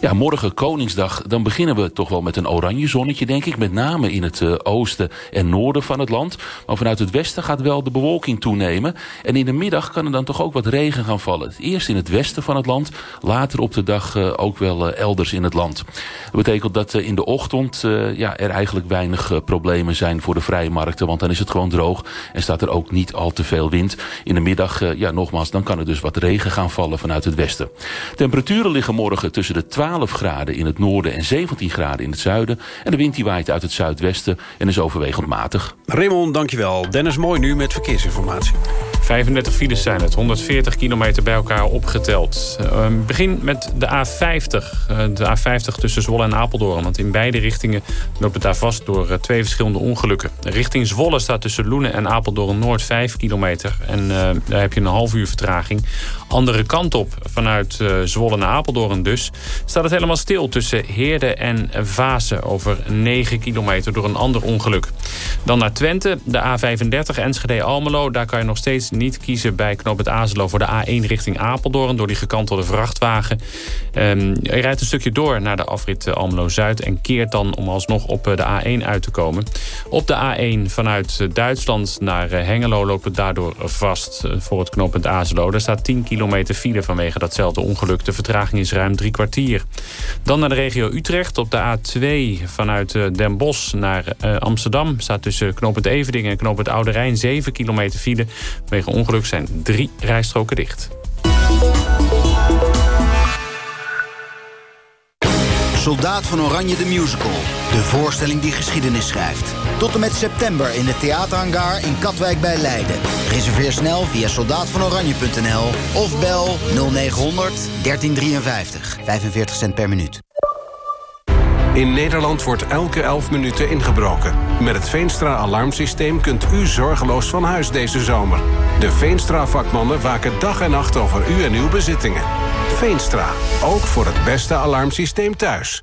Ja, morgen Koningsdag, dan beginnen we toch wel met een oranje zonnetje, denk ik. Met name in het uh, oosten en noorden van het land. Maar vanuit het westen gaat wel de bewolking toenemen. En in de middag kan er dan toch ook wat regen gaan vallen. Eerst in het westen van het land, later op de dag uh, ook wel uh, elders in het land. Dat betekent dat in de ochtend ja, er eigenlijk weinig problemen zijn voor de vrije markten. Want dan is het gewoon droog en staat er ook niet al te veel wind. In de middag, ja nogmaals, dan kan er dus wat regen gaan vallen vanuit het westen. Temperaturen liggen morgen tussen de 12 graden in het noorden en 17 graden in het zuiden. En de wind die waait uit het zuidwesten en is overwegend matig. Raymond, dankjewel. Dennis Mooi nu met verkeersinformatie. 35 files zijn het, 140 kilometer bij elkaar opgeteld. Uh, begin met de A50. Uh, de A50 tussen Zwolle en Apeldoorn. Want in beide richtingen loopt het daar vast door uh, twee verschillende ongelukken. Richting Zwolle staat tussen Loenen en Apeldoorn Noord 5 kilometer. En daar heb je een half uur vertraging. Andere kant op, vanuit Zwolle naar Apeldoorn dus... staat het helemaal stil tussen Heerde en Vaassen... over 9 kilometer door een ander ongeluk. Dan naar Twente, de A35 Enschede-Almelo. Daar kan je nog steeds niet kiezen bij Knoop het Azelo... voor de A1 richting Apeldoorn door die gekantelde vrachtwagen. Um, je rijdt een stukje door naar de afrit Almelo-Zuid... en keert dan om alsnog op de A1 uit te komen. Op de A1 vanuit Duitsland naar Hengelo loopt het daardoor vast... voor het knooppunt Azelo. Daar staat 10 kilometer file vanwege datzelfde ongeluk. De vertraging is ruim drie kwartier. Dan naar de regio Utrecht op de A2 vanuit Den Bosch naar Amsterdam... staat tussen knooppunt Evedingen en knooppunt Oude Rijn 7 kilometer file... Vanwege ongeluk zijn drie rijstroken dicht. Soldaat van Oranje de Musical. De voorstelling die geschiedenis schrijft. Tot en met september in het theaterhangar in Katwijk bij Leiden. Reserveer snel via soldaatvanoranje.nl of bel 0900 1353. 45 cent per minuut. In Nederland wordt elke 11 minuten ingebroken. Met het Veenstra-alarmsysteem kunt u zorgeloos van huis deze zomer. De Veenstra-vakmannen waken dag en nacht over u en uw bezittingen. Veenstra, ook voor het beste alarmsysteem thuis.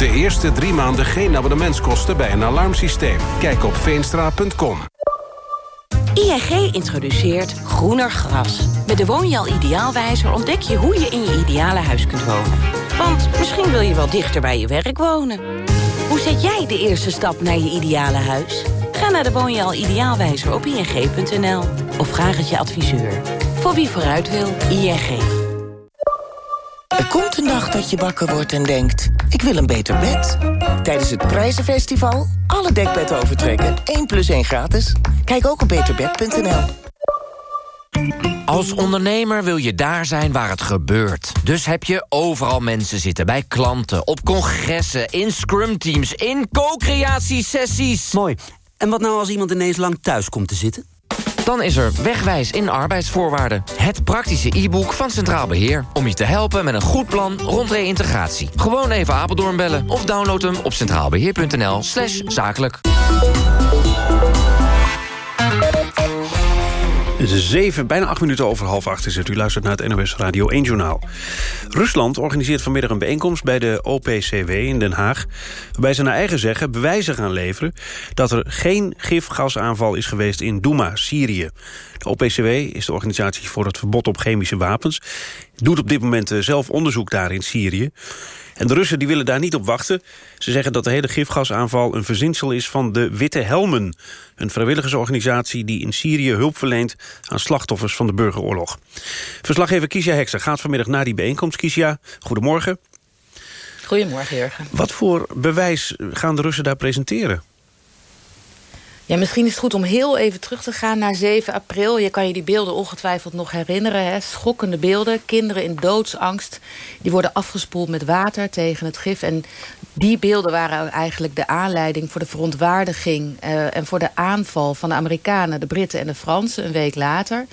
De eerste drie maanden geen abonnementskosten bij een alarmsysteem. Kijk op veenstra.com. ING introduceert groener gras. Met de Woonjaal Ideaalwijzer ontdek je hoe je in je ideale huis kunt wonen. Want misschien wil je wel dichter bij je werk wonen. Hoe zet jij de eerste stap naar je ideale huis? Ga naar de Woonjaal Ideaalwijzer op ing.nl of vraag het je adviseur. Voor wie vooruit wil, ING. Er komt een dag dat je wakker wordt en denkt, ik wil een beter bed. Tijdens het Prijzenfestival alle dekbedden overtrekken. 1 plus 1 gratis. Kijk ook op beterbed.nl. Als ondernemer wil je daar zijn waar het gebeurt. Dus heb je overal mensen zitten, bij klanten, op congressen, in scrumteams, in co-creatiesessies. Mooi. En wat nou als iemand ineens lang thuis komt te zitten? Dan is er Wegwijs in arbeidsvoorwaarden. Het praktische e-book van Centraal Beheer. Om je te helpen met een goed plan rond reïntegratie. Gewoon even Apeldoorn bellen of download hem op centraalbeheer.nl slash zakelijk. Zeven, bijna acht minuten over half acht is het. U luistert naar het NOS Radio 1 Journaal. Rusland organiseert vanmiddag een bijeenkomst bij de OPCW in Den Haag... waarbij ze naar eigen zeggen bewijzen gaan leveren... dat er geen gifgasaanval is geweest in Douma, Syrië. De OPCW is de organisatie voor het verbod op chemische wapens. Doet op dit moment zelf onderzoek daar in Syrië. En de Russen die willen daar niet op wachten. Ze zeggen dat de hele gifgasaanval een verzinsel is van de Witte Helmen. Een vrijwilligersorganisatie die in Syrië hulp verleent... aan slachtoffers van de burgeroorlog. Verslaggever Kiesja Hekser gaat vanmiddag naar die bijeenkomst. Kiesja, goedemorgen. Goedemorgen, Jurgen. Wat voor bewijs gaan de Russen daar presenteren? Ja, misschien is het goed om heel even terug te gaan naar 7 april. Je kan je die beelden ongetwijfeld nog herinneren. Hè? Schokkende beelden. Kinderen in doodsangst. Die worden afgespoeld met water tegen het gif. En Die beelden waren eigenlijk de aanleiding voor de verontwaardiging... Uh, en voor de aanval van de Amerikanen, de Britten en de Fransen... een week later.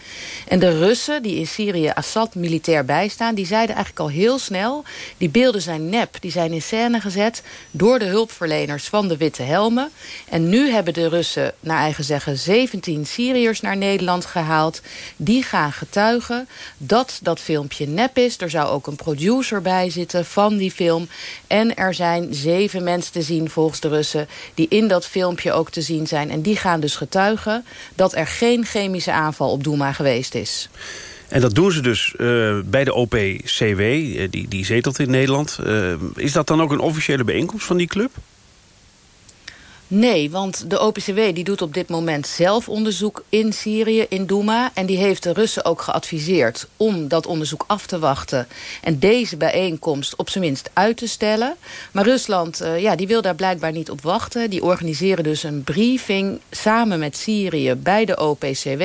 En de Russen, die in Syrië Assad militair bijstaan... die zeiden eigenlijk al heel snel... die beelden zijn nep, die zijn in scène gezet... door de hulpverleners van de Witte Helmen. En nu hebben de Russen, naar eigen zeggen... 17 Syriërs naar Nederland gehaald. Die gaan getuigen dat dat filmpje nep is. Er zou ook een producer bij zitten van die film. En er zijn zeven mensen te zien volgens de Russen... die in dat filmpje ook te zien zijn. En die gaan dus getuigen dat er geen chemische aanval op Douma geweest is. En dat doen ze dus uh, bij de OPCW, uh, die, die zetelt in Nederland. Uh, is dat dan ook een officiële bijeenkomst van die club? Nee, want de OPCW die doet op dit moment zelf onderzoek in Syrië, in Douma. En die heeft de Russen ook geadviseerd om dat onderzoek af te wachten... en deze bijeenkomst op zijn minst uit te stellen. Maar Rusland uh, ja, die wil daar blijkbaar niet op wachten. Die organiseren dus een briefing samen met Syrië bij de OPCW.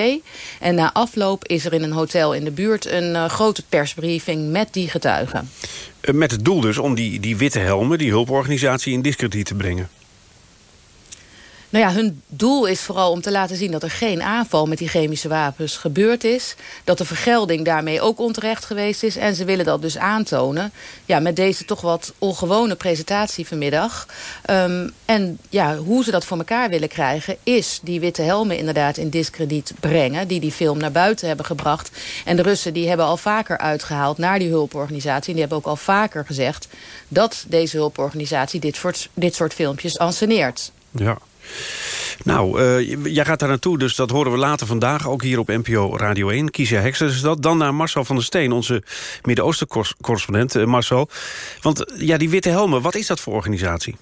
En na afloop is er in een hotel in de buurt een uh, grote persbriefing met die getuigen. Uh, met het doel dus om die, die witte helmen, die hulporganisatie, in discrediet te brengen. Nou ja, hun doel is vooral om te laten zien dat er geen aanval met die chemische wapens gebeurd is. Dat de vergelding daarmee ook onterecht geweest is. En ze willen dat dus aantonen. Ja, met deze toch wat ongewone presentatie vanmiddag. Um, en ja, hoe ze dat voor elkaar willen krijgen... is die witte helmen inderdaad in discrediet brengen... die die film naar buiten hebben gebracht. En de Russen die hebben al vaker uitgehaald naar die hulporganisatie. En die hebben ook al vaker gezegd... dat deze hulporganisatie dit soort, dit soort filmpjes anseneert. Ja. Nou, uh, jij gaat daar naartoe, dus dat horen we later vandaag... ook hier op NPO Radio 1. Kiesja Hekster is dat. Dan naar Marcel van der Steen, onze Midden-Oosten-correspondent. Uh, Marcel, want ja, die Witte Helmen, wat is dat voor organisatie?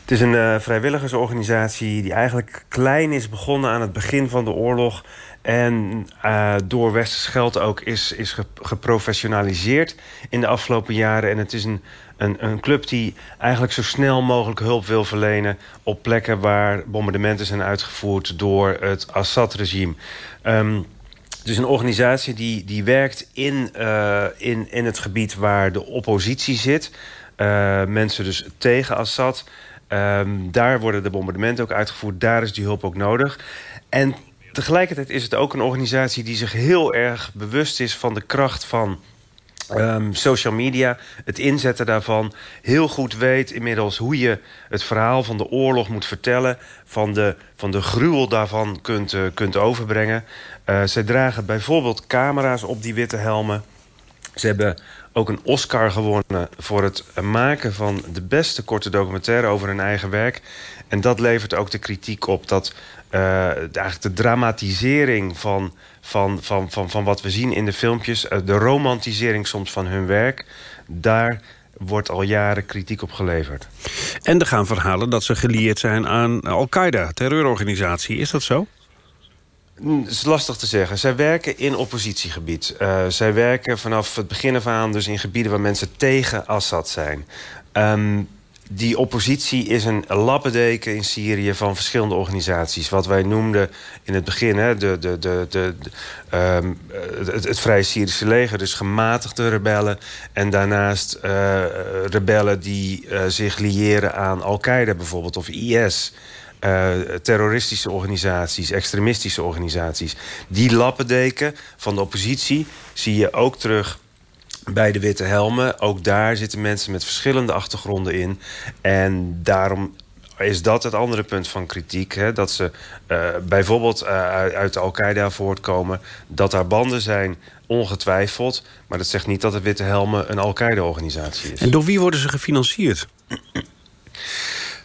Het is een vrijwilligersorganisatie die eigenlijk klein is begonnen... aan het begin van de oorlog... En door Westers geld ook is, is geprofessionaliseerd in de afgelopen jaren. En het is een een, een club die eigenlijk zo snel mogelijk hulp wil verlenen... op plekken waar bombardementen zijn uitgevoerd door het Assad-regime. Um, is een organisatie die, die werkt in, uh, in, in het gebied waar de oppositie zit. Uh, mensen dus tegen Assad. Um, daar worden de bombardementen ook uitgevoerd. Daar is die hulp ook nodig. En tegelijkertijd is het ook een organisatie die zich heel erg bewust is van de kracht van Um, social media, het inzetten daarvan. Heel goed weet inmiddels hoe je het verhaal van de oorlog moet vertellen. Van de, van de gruwel daarvan kunt, uh, kunt overbrengen. Uh, zij dragen bijvoorbeeld camera's op die witte helmen. Ze hebben ook een Oscar gewonnen voor het maken van de beste korte documentaire over hun eigen werk. En dat levert ook de kritiek op dat uh, eigenlijk de dramatisering van, van, van, van, van wat we zien in de filmpjes... Uh, de romantisering soms van hun werk... daar wordt al jaren kritiek op geleverd. En er gaan verhalen dat ze gelieerd zijn aan Al-Qaeda, terreurorganisatie. Is dat zo? Mm, het is lastig te zeggen. Zij werken in oppositiegebied. Uh, zij werken vanaf het begin af aan dus in gebieden waar mensen tegen Assad zijn. Um, die oppositie is een lappendeken in Syrië van verschillende organisaties. Wat wij noemden in het begin hè, de, de, de, de, um, het, het Vrije Syrische leger, dus gematigde rebellen. En daarnaast uh, rebellen die uh, zich liëren aan Al-Qaeda bijvoorbeeld of IS. Terroristische organisaties, extremistische organisaties. Die lappendeken van de oppositie zie je ook terug bij de Witte Helmen. Ook daar zitten mensen met verschillende achtergronden in. En daarom is dat het andere punt van kritiek. Hè? Dat ze uh, bijvoorbeeld uh, uit Al-Qaeda voortkomen. Dat daar banden zijn, ongetwijfeld. Maar dat zegt niet dat de Witte Helmen een Al-Qaeda-organisatie is. En door wie worden ze gefinancierd?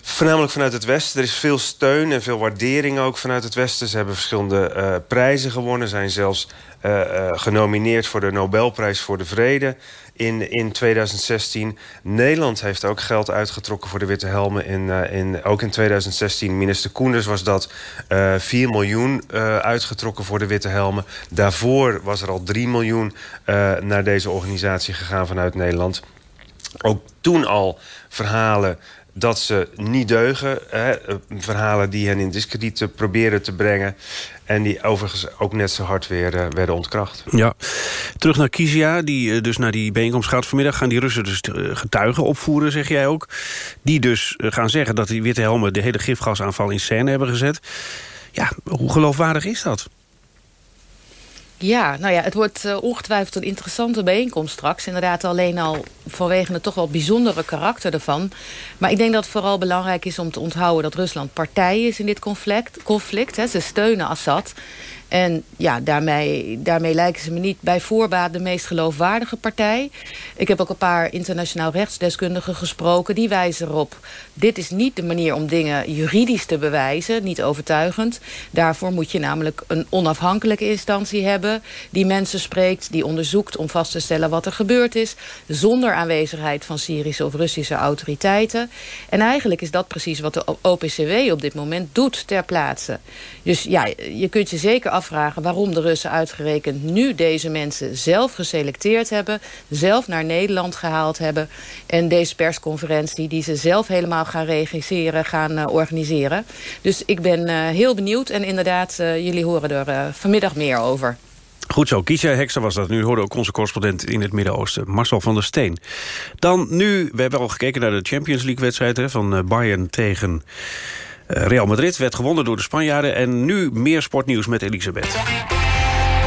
Voornamelijk vanuit het Westen. Er is veel steun en veel waardering ook vanuit het Westen. Ze hebben verschillende uh, prijzen gewonnen. Zijn zelfs uh, uh, genomineerd voor de Nobelprijs voor de Vrede in, in 2016. Nederland heeft ook geld uitgetrokken voor de Witte Helmen. In, in, ook in 2016. Minister Koenders was dat 4 miljoen uitgetrokken voor de Witte Helmen. Daarvoor was er al 3 miljoen naar deze organisatie gegaan vanuit Nederland. Ook toen al verhalen dat ze niet deugen. Hè, verhalen die hen in discrediet proberen te brengen. En die overigens ook net zo hard weer uh, werden ontkracht. Ja. Terug naar Kizia, die dus naar die bijeenkomst gaat vanmiddag. Gaan die Russen dus getuigen opvoeren, zeg jij ook. Die dus gaan zeggen dat die witte helmen... de hele gifgasaanval in scène hebben gezet. Ja, hoe geloofwaardig is dat? Ja, nou ja, het wordt uh, ongetwijfeld een interessante bijeenkomst straks. Inderdaad alleen al vanwege het toch wel bijzondere karakter ervan. Maar ik denk dat het vooral belangrijk is om te onthouden... dat Rusland partij is in dit conflict. conflict hè. Ze steunen Assad. En ja, daarmee, daarmee lijken ze me niet bij voorbaat de meest geloofwaardige partij. Ik heb ook een paar internationaal rechtsdeskundigen gesproken. Die wijzen erop, dit is niet de manier om dingen juridisch te bewijzen. Niet overtuigend. Daarvoor moet je namelijk een onafhankelijke instantie hebben... die mensen spreekt, die onderzoekt om vast te stellen wat er gebeurd is... zonder aanwezigheid van Syrische of Russische autoriteiten. En eigenlijk is dat precies wat de OPCW op dit moment doet ter plaatse. Dus ja, je kunt je zeker af afvragen waarom de Russen uitgerekend nu deze mensen zelf geselecteerd hebben. Zelf naar Nederland gehaald hebben. En deze persconferentie die ze zelf helemaal gaan regisseren, gaan uh, organiseren. Dus ik ben uh, heel benieuwd en inderdaad, uh, jullie horen er vanmiddag meer over. Goed zo, Kiesja Hekster was dat. Nu hoorde ook onze correspondent in het Midden-Oosten, Marcel van der Steen. Dan nu, we hebben al gekeken naar de Champions League-wedstrijd van Bayern tegen eh, Real Madrid werd gewonnen door de Spanjaarden. En nu meer sportnieuws met Elisabeth.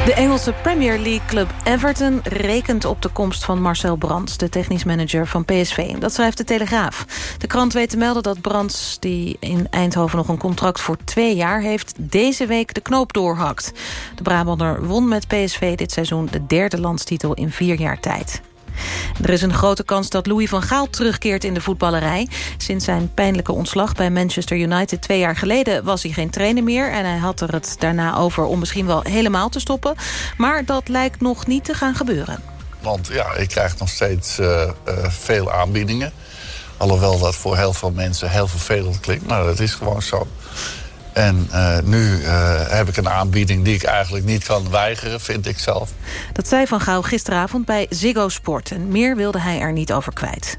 De Engelse Premier League club Everton rekent op de komst van Marcel Brands... de technisch manager van PSV. Dat schrijft de Telegraaf. De krant weet te melden dat Brands, die in Eindhoven nog een contract voor twee jaar heeft... deze week de knoop doorhakt. De Brabander won met PSV dit seizoen de derde landstitel in vier jaar tijd. Er is een grote kans dat Louis van Gaal terugkeert in de voetballerij. Sinds zijn pijnlijke ontslag bij Manchester United twee jaar geleden... was hij geen trainer meer en hij had er het daarna over... om misschien wel helemaal te stoppen. Maar dat lijkt nog niet te gaan gebeuren. Want ja, ik krijg nog steeds uh, uh, veel aanbiedingen. Alhoewel dat voor heel veel mensen heel vervelend klinkt. Nou, dat is gewoon zo. En uh, nu uh, heb ik een aanbieding die ik eigenlijk niet kan weigeren, vind ik zelf. Dat zei Van Gauw gisteravond bij Ziggo Sport. En meer wilde hij er niet over kwijt.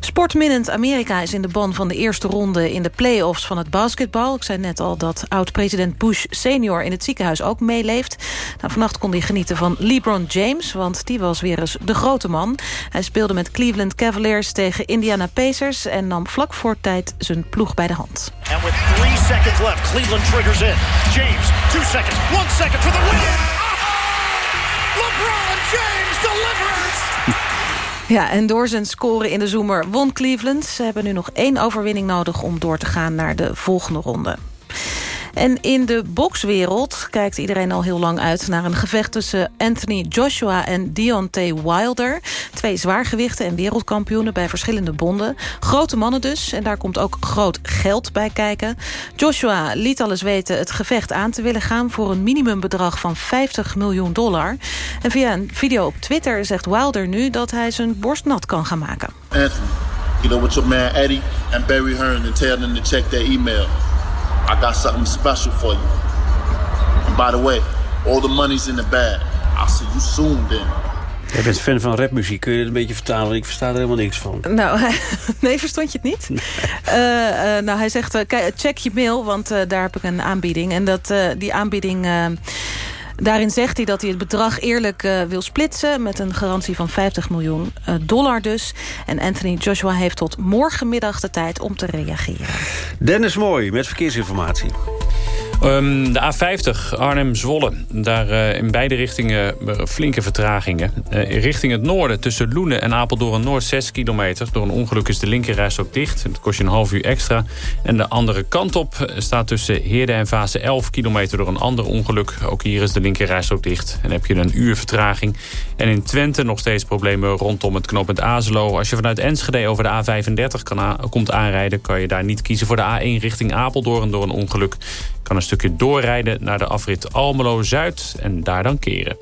Sportminnend Amerika is in de ban van de eerste ronde... in de play-offs van het basketbal. Ik zei net al dat oud-president Bush senior in het ziekenhuis ook meeleeft. Nou, vannacht kon hij genieten van LeBron James... want die was weer eens de grote man. Hij speelde met Cleveland Cavaliers tegen Indiana Pacers... en nam vlak voor tijd zijn ploeg bij de hand. And with three seconds left, Cleveland triggers in. James, two seconds, one second for the win! LeBron James delivers! Ja, en door zijn scoren in de Zoemer won Cleveland. Ze hebben nu nog één overwinning nodig om door te gaan naar de volgende ronde. En in de bokswereld kijkt iedereen al heel lang uit... naar een gevecht tussen Anthony Joshua en Deontay Wilder. Twee zwaargewichten en wereldkampioenen bij verschillende bonden. Grote mannen dus, en daar komt ook groot geld bij kijken. Joshua liet alles weten het gevecht aan te willen gaan... voor een minimumbedrag van 50 miljoen dollar. En via een video op Twitter zegt Wilder nu... dat hij zijn borst nat kan gaan maken. Anthony, you know, with your man Eddie Barry Hearn... tell to check their email. I got something special for you. And by the way, all the money's in the bag. I'll see you soon then. Jij bent fan van rapmuziek. Kun je het een beetje vertalen? Ik versta er helemaal niks van. Nou, nee, verstond je het niet? Nee. Uh, uh, nou, hij zegt, uh, check je mail, want daar heb ik een aanbieding. En dat, die aanbieding Daarin zegt hij dat hij het bedrag eerlijk uh, wil splitsen... met een garantie van 50 miljoen uh, dollar dus. En Anthony Joshua heeft tot morgenmiddag de tijd om te reageren. Dennis Mooi met verkeersinformatie. Um, de A50 Arnhem-Zwolle. Daar uh, in beide richtingen uh, flinke vertragingen. Uh, richting het noorden tussen Loenen en Apeldoorn-Noord 6 kilometer. Door een ongeluk is de linkerreis dicht. Het kost je een half uur extra. En de andere kant op staat tussen Heerde en Vase 11 kilometer... door een ander ongeluk. Ook hier is de linkerreis dicht. En heb je een uur vertraging. En in Twente nog steeds problemen rondom het knooppunt Azelo. Als je vanuit Enschede over de A35 kan komt aanrijden... kan je daar niet kiezen voor de A1 richting Apeldoorn door een ongeluk kan een stukje doorrijden naar de afrit Almelo-Zuid en daar dan keren.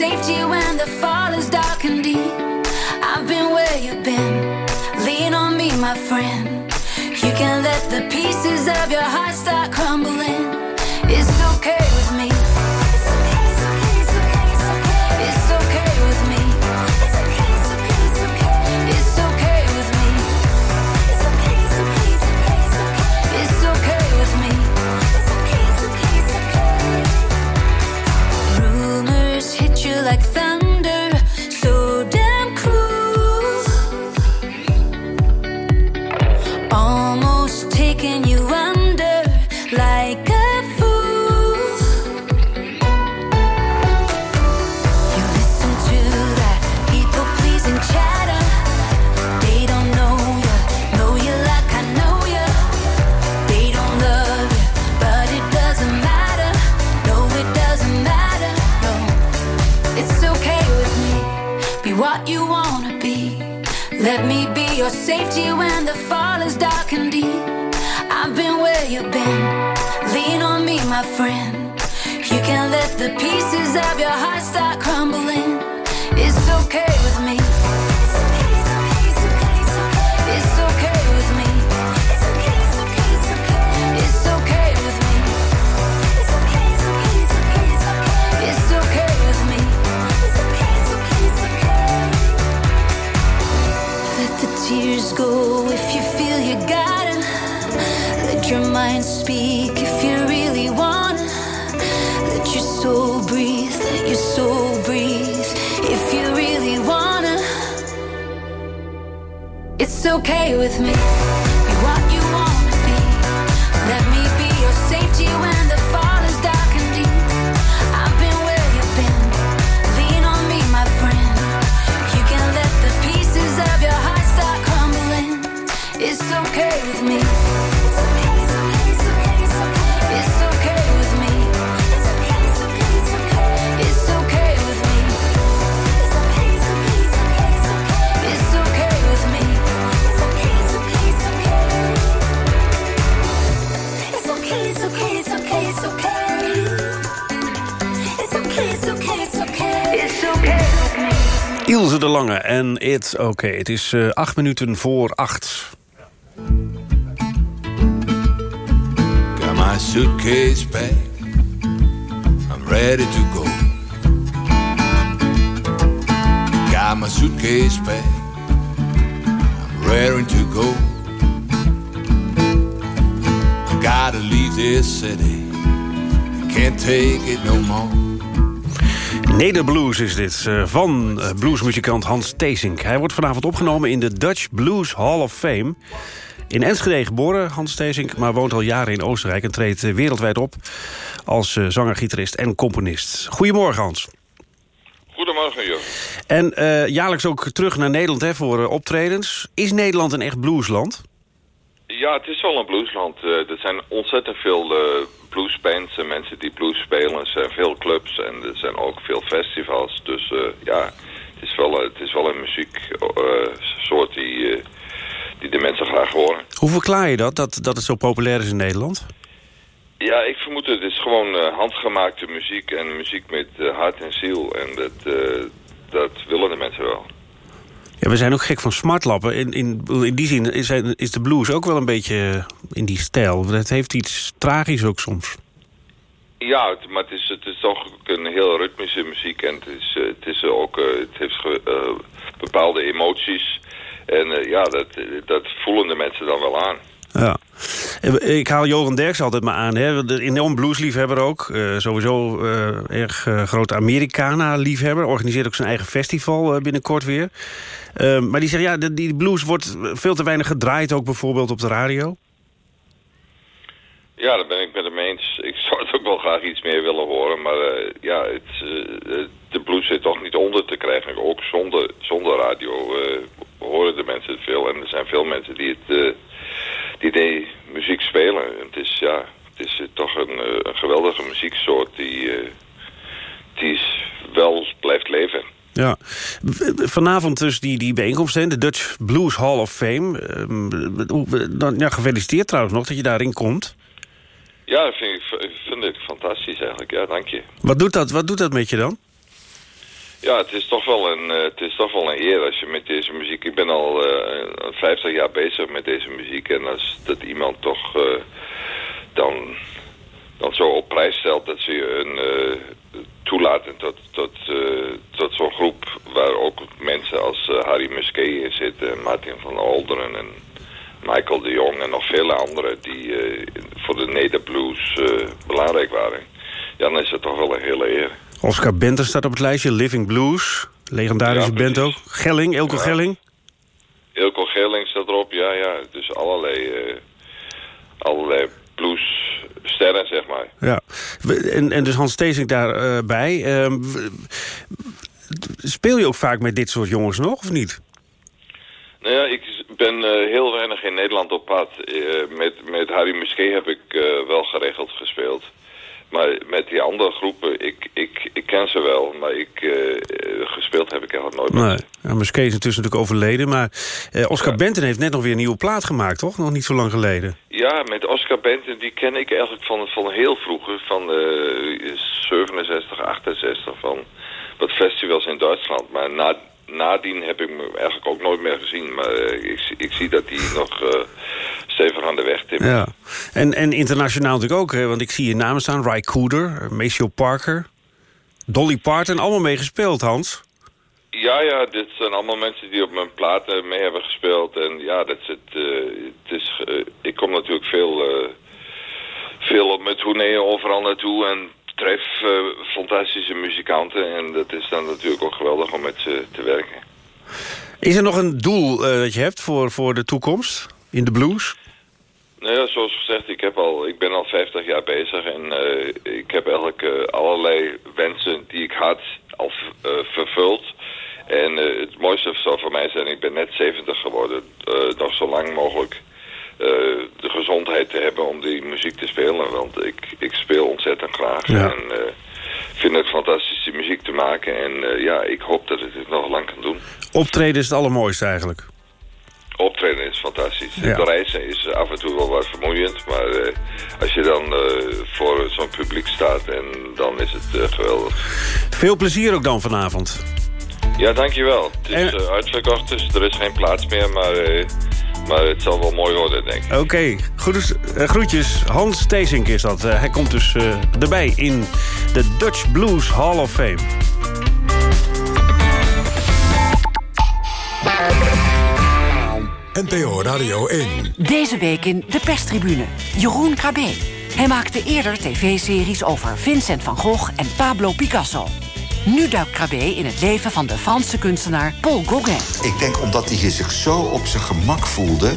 Safety when and the fire. Pieces of your heart start crumbling. It's okay with me. tears go if you feel you gotta. Let your mind speak okay with me. Ilse de Lange en It's Okay. Het is uh, acht minuten voor acht. Got my suitcase back. I'm ready to go. Got my suitcase back. I'm ready to go. I gotta leave this city. I can't take it no more. Nederblues is dit, uh, van uh, bluesmuzikant Hans Teesink. Hij wordt vanavond opgenomen in de Dutch Blues Hall of Fame. In Enschede geboren, Hans Teesink, maar woont al jaren in Oostenrijk... en treedt uh, wereldwijd op als zanger, gitarist en componist. Goedemorgen, Hans. Goedemorgen, joh. En jaarlijks ook terug naar Nederland hè, voor optredens. Is Nederland een echt bluesland? Ja, het is wel een bluesland. er zijn ontzettend veel bluesbands en mensen die blues spelen. Er zijn veel clubs en er festivals. Dus uh, ja, het is wel, het is wel een muzieksoort uh, die, die de mensen graag horen. Hoe verklaar je dat, dat, dat het zo populair is in Nederland? Ja, ik vermoed het is gewoon handgemaakte muziek en muziek met hart en ziel. En dat, dat willen de mensen wel. Ja, we zijn ook gek van smartlappen. In, in, in die zin is, is de blues ook wel een beetje in die stijl. Het heeft iets tragisch ook soms. Ja, maar het is, het is toch een heel ritmische muziek. En het, is, het, is ook, het heeft uh, bepaalde emoties. En ja, dat, dat voelen de mensen dan wel aan. Ja. Ik haal Johan Derks altijd maar aan. Hè. De enorm bluesliefhebber ook. Uh, sowieso erg grote Americana-liefhebber. Organiseert ook zijn eigen festival binnenkort weer. Maar die zegt, ja, die blues wordt veel te weinig gedraaid... ook bijvoorbeeld op de radio. Ja, daar ben ik met hem eens. Ik zou het ook wel graag iets meer willen horen. Maar ja, het, de blues zit toch niet onder te krijgen. Ook zonder, zonder radio horen de mensen het veel. En er zijn veel mensen die het die die muziek spelen. Het is, ja, het is toch een, een geweldige muzieksoort die, die wel blijft leven. Ja, vanavond dus die, die bijeenkomst, de Dutch Blues Hall of Fame. Uh, ja, gefeliciteerd trouwens nog dat je daarin komt. Ja, dat vind ik, vind ik fantastisch eigenlijk. Ja, dank je. Wat doet dat, wat doet dat met je dan? Ja, het is toch wel een, eh, het is toch wel een eer als je met deze muziek... Ik ben al eh 50 jaar bezig met deze muziek. En als dat iemand toch eh, dan, dan zo op prijs stelt dat ze je een, toelaten tot, tot, tot zo'n groep... waar ook mensen als Harry Musquet in zitten... Martin van Olderen en Michael de Jong... en nog vele anderen die eh, voor de Nederblues eh belangrijk waren. Ja, dan is het toch wel een hele eer. Oscar Benter staat op het lijstje, Living Blues. Legendarische band ook. Gelling, Elko Ja. Gelling. Ilko Gelling staat erop, ja, ja. Dus allerlei, eh allerlei bluessterren, zeg maar. Ja. En, en dus Hans Steesink daarbij. Ehm, speel je ook vaak met dit soort jongens nog, of niet? Nou ja, ik ben eh, heel weinig in Nederland op pad. Eh, met, met Harry Musquet heb ik eh, wel geregeld gespeeld. Maar met die andere groepen, ik, ik, ik ken ze wel. Maar ik, gespeeld heb ik eigenlijk nooit met Nee. Musquet is intussen natuurlijk overleden. Maar Oscar Benten heeft net nog weer een nieuwe plaat gemaakt, toch? Nog niet zo lang geleden. Ja, met Oscar Benten, die ken ik eigenlijk van, van heel vroeger. Van eh 67, 68, van wat festivals in Duitsland. Maar na, nadien heb ik me eigenlijk ook nooit meer gezien. Maar eh, ik, zie- ik zie dat die nog eh, stevig aan de weg timmert. Ja. En, en internationaal natuurlijk ook, hè, want ik zie je namen staan. Ry Cooder, eh, Maceo Parker, Dolly Parton. Allemaal meegespeeld, Hans. Ja, ja, dit zijn allemaal mensen die op mijn platen mee hebben gespeeld. En ja, dat is het, het is, ik kom natuurlijk veel, veel op mijn tournee overal naartoe en tref eh, fantastische muzikanten. En dat is dan natuurlijk ook geweldig om met ze te werken. Is er nog een doel eh, dat je hebt voor, voor de toekomst in de blues? Nou ja, zoals gezegd, ik, heb al, ik ben al 50 jaar bezig en eh, ik heb eigenlijk allerlei wensen die ik had al vervuld. En het mooiste zou voor mij zijn, ik ben net 70 geworden, nog zo lang mogelijk de gezondheid te hebben om die muziek te spelen. Want ik, ik speel ontzettend graag Ja. en eh, vind het fantastisch die muziek te maken. En eh, ja, ik hoop dat ik het nog lang kan doen. Optreden is het allermooiste eigenlijk. Optreden is fantastisch. Ja. De reizen is af en toe wel wat vermoeiend. Maar eh, als je dan eh, voor zo'n publiek staat, en dan is het eh, geweldig. Veel plezier ook dan vanavond. Ja, dankjewel. Het is eh, uitverkocht, dus er is geen plaats meer. Maar, eh, maar het zal wel mooi worden, denk ik. Oké, eh, groetjes. Hans Teesink is dat. Eh, hij komt dus eh, erbij in de Dutch Blues Hall of Fame. NPO Radio 1. Deze week in de perstribune. Jeroen Krabbe. Hij maakte eerder tv-series over Vincent van Gogh en Pablo Picasso. Nu duikt Krabbe in het leven van de Franse kunstenaar Paul Gauguin. Ik denk omdat hij zich zo op zijn gemak voelde...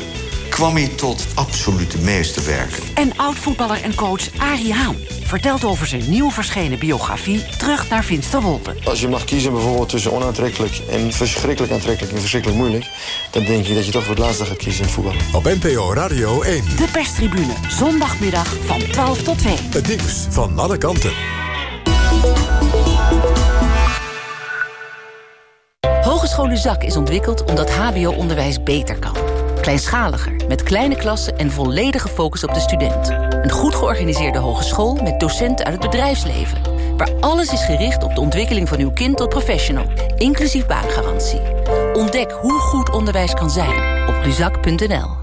kwam hij tot absolute meesterwerken. En oud-voetballer en coach Arie Haan vertelt over zijn nieuw verschenen biografie Terug naar Finsterwolde. Als je mag kiezen bijvoorbeeld tussen onaantrekkelijk en verschrikkelijk aantrekkelijk en verschrikkelijk moeilijk... dan denk je dat je toch voor het laatste gaat kiezen in voetbal. Op NPO Radio 1. De perstribune, zondagmiddag van 12 tot 2. Het nieuws van alle kanten. Hogeschool Luzak is ontwikkeld omdat hbo-onderwijs beter kan. Kleinschaliger, met kleine klassen en volledige focus op de student. Een goed georganiseerde hogeschool met docenten uit het bedrijfsleven. Waar alles is gericht op de ontwikkeling van uw kind tot professional. Inclusief baangarantie. Ontdek hoe goed onderwijs kan zijn op luzak.nl.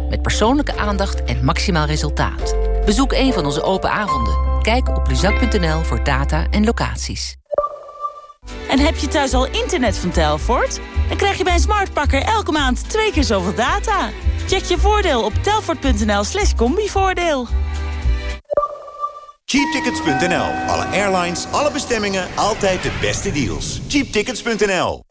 met persoonlijke aandacht en maximaal resultaat. Bezoek een van onze open avonden. Kijk op luzak.nl voor data en locaties. En heb je thuis al internet van Telfort? Dan krijg je bij een smartpakker elke maand twee keer zoveel data. Check je voordeel op telfort.nl slash combivoordeel. Cheaptickets.nl. Alle airlines, alle bestemmingen, altijd de beste deals. Cheaptickets.nl.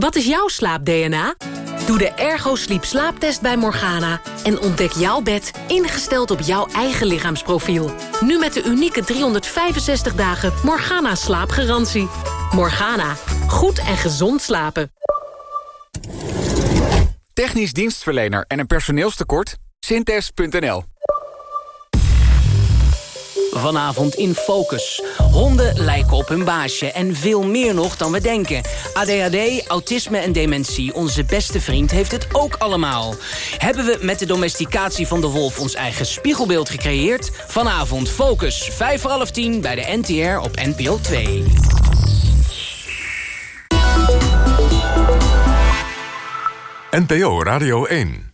Wat is jouw slaap-DNA? Doe de Ergo Sleep slaaptest bij Morgana en ontdek jouw bed ingesteld op jouw eigen lichaamsprofiel. Nu met de unieke 365 dagen Morgana slaapgarantie. Morgana, goed en gezond slapen. Technisch dienstverlener en een personeelstekort? Synthes.nl. Vanavond in Focus. Honden lijken op hun baasje en veel meer nog dan we denken. ADHD, autisme en dementie. Onze beste vriend heeft het ook allemaal. Hebben we met de domesticatie van de wolf ons eigen spiegelbeeld gecreëerd? Vanavond Focus, 5 voor half 10 bij de NTR op NPO 2. NPO Radio 1.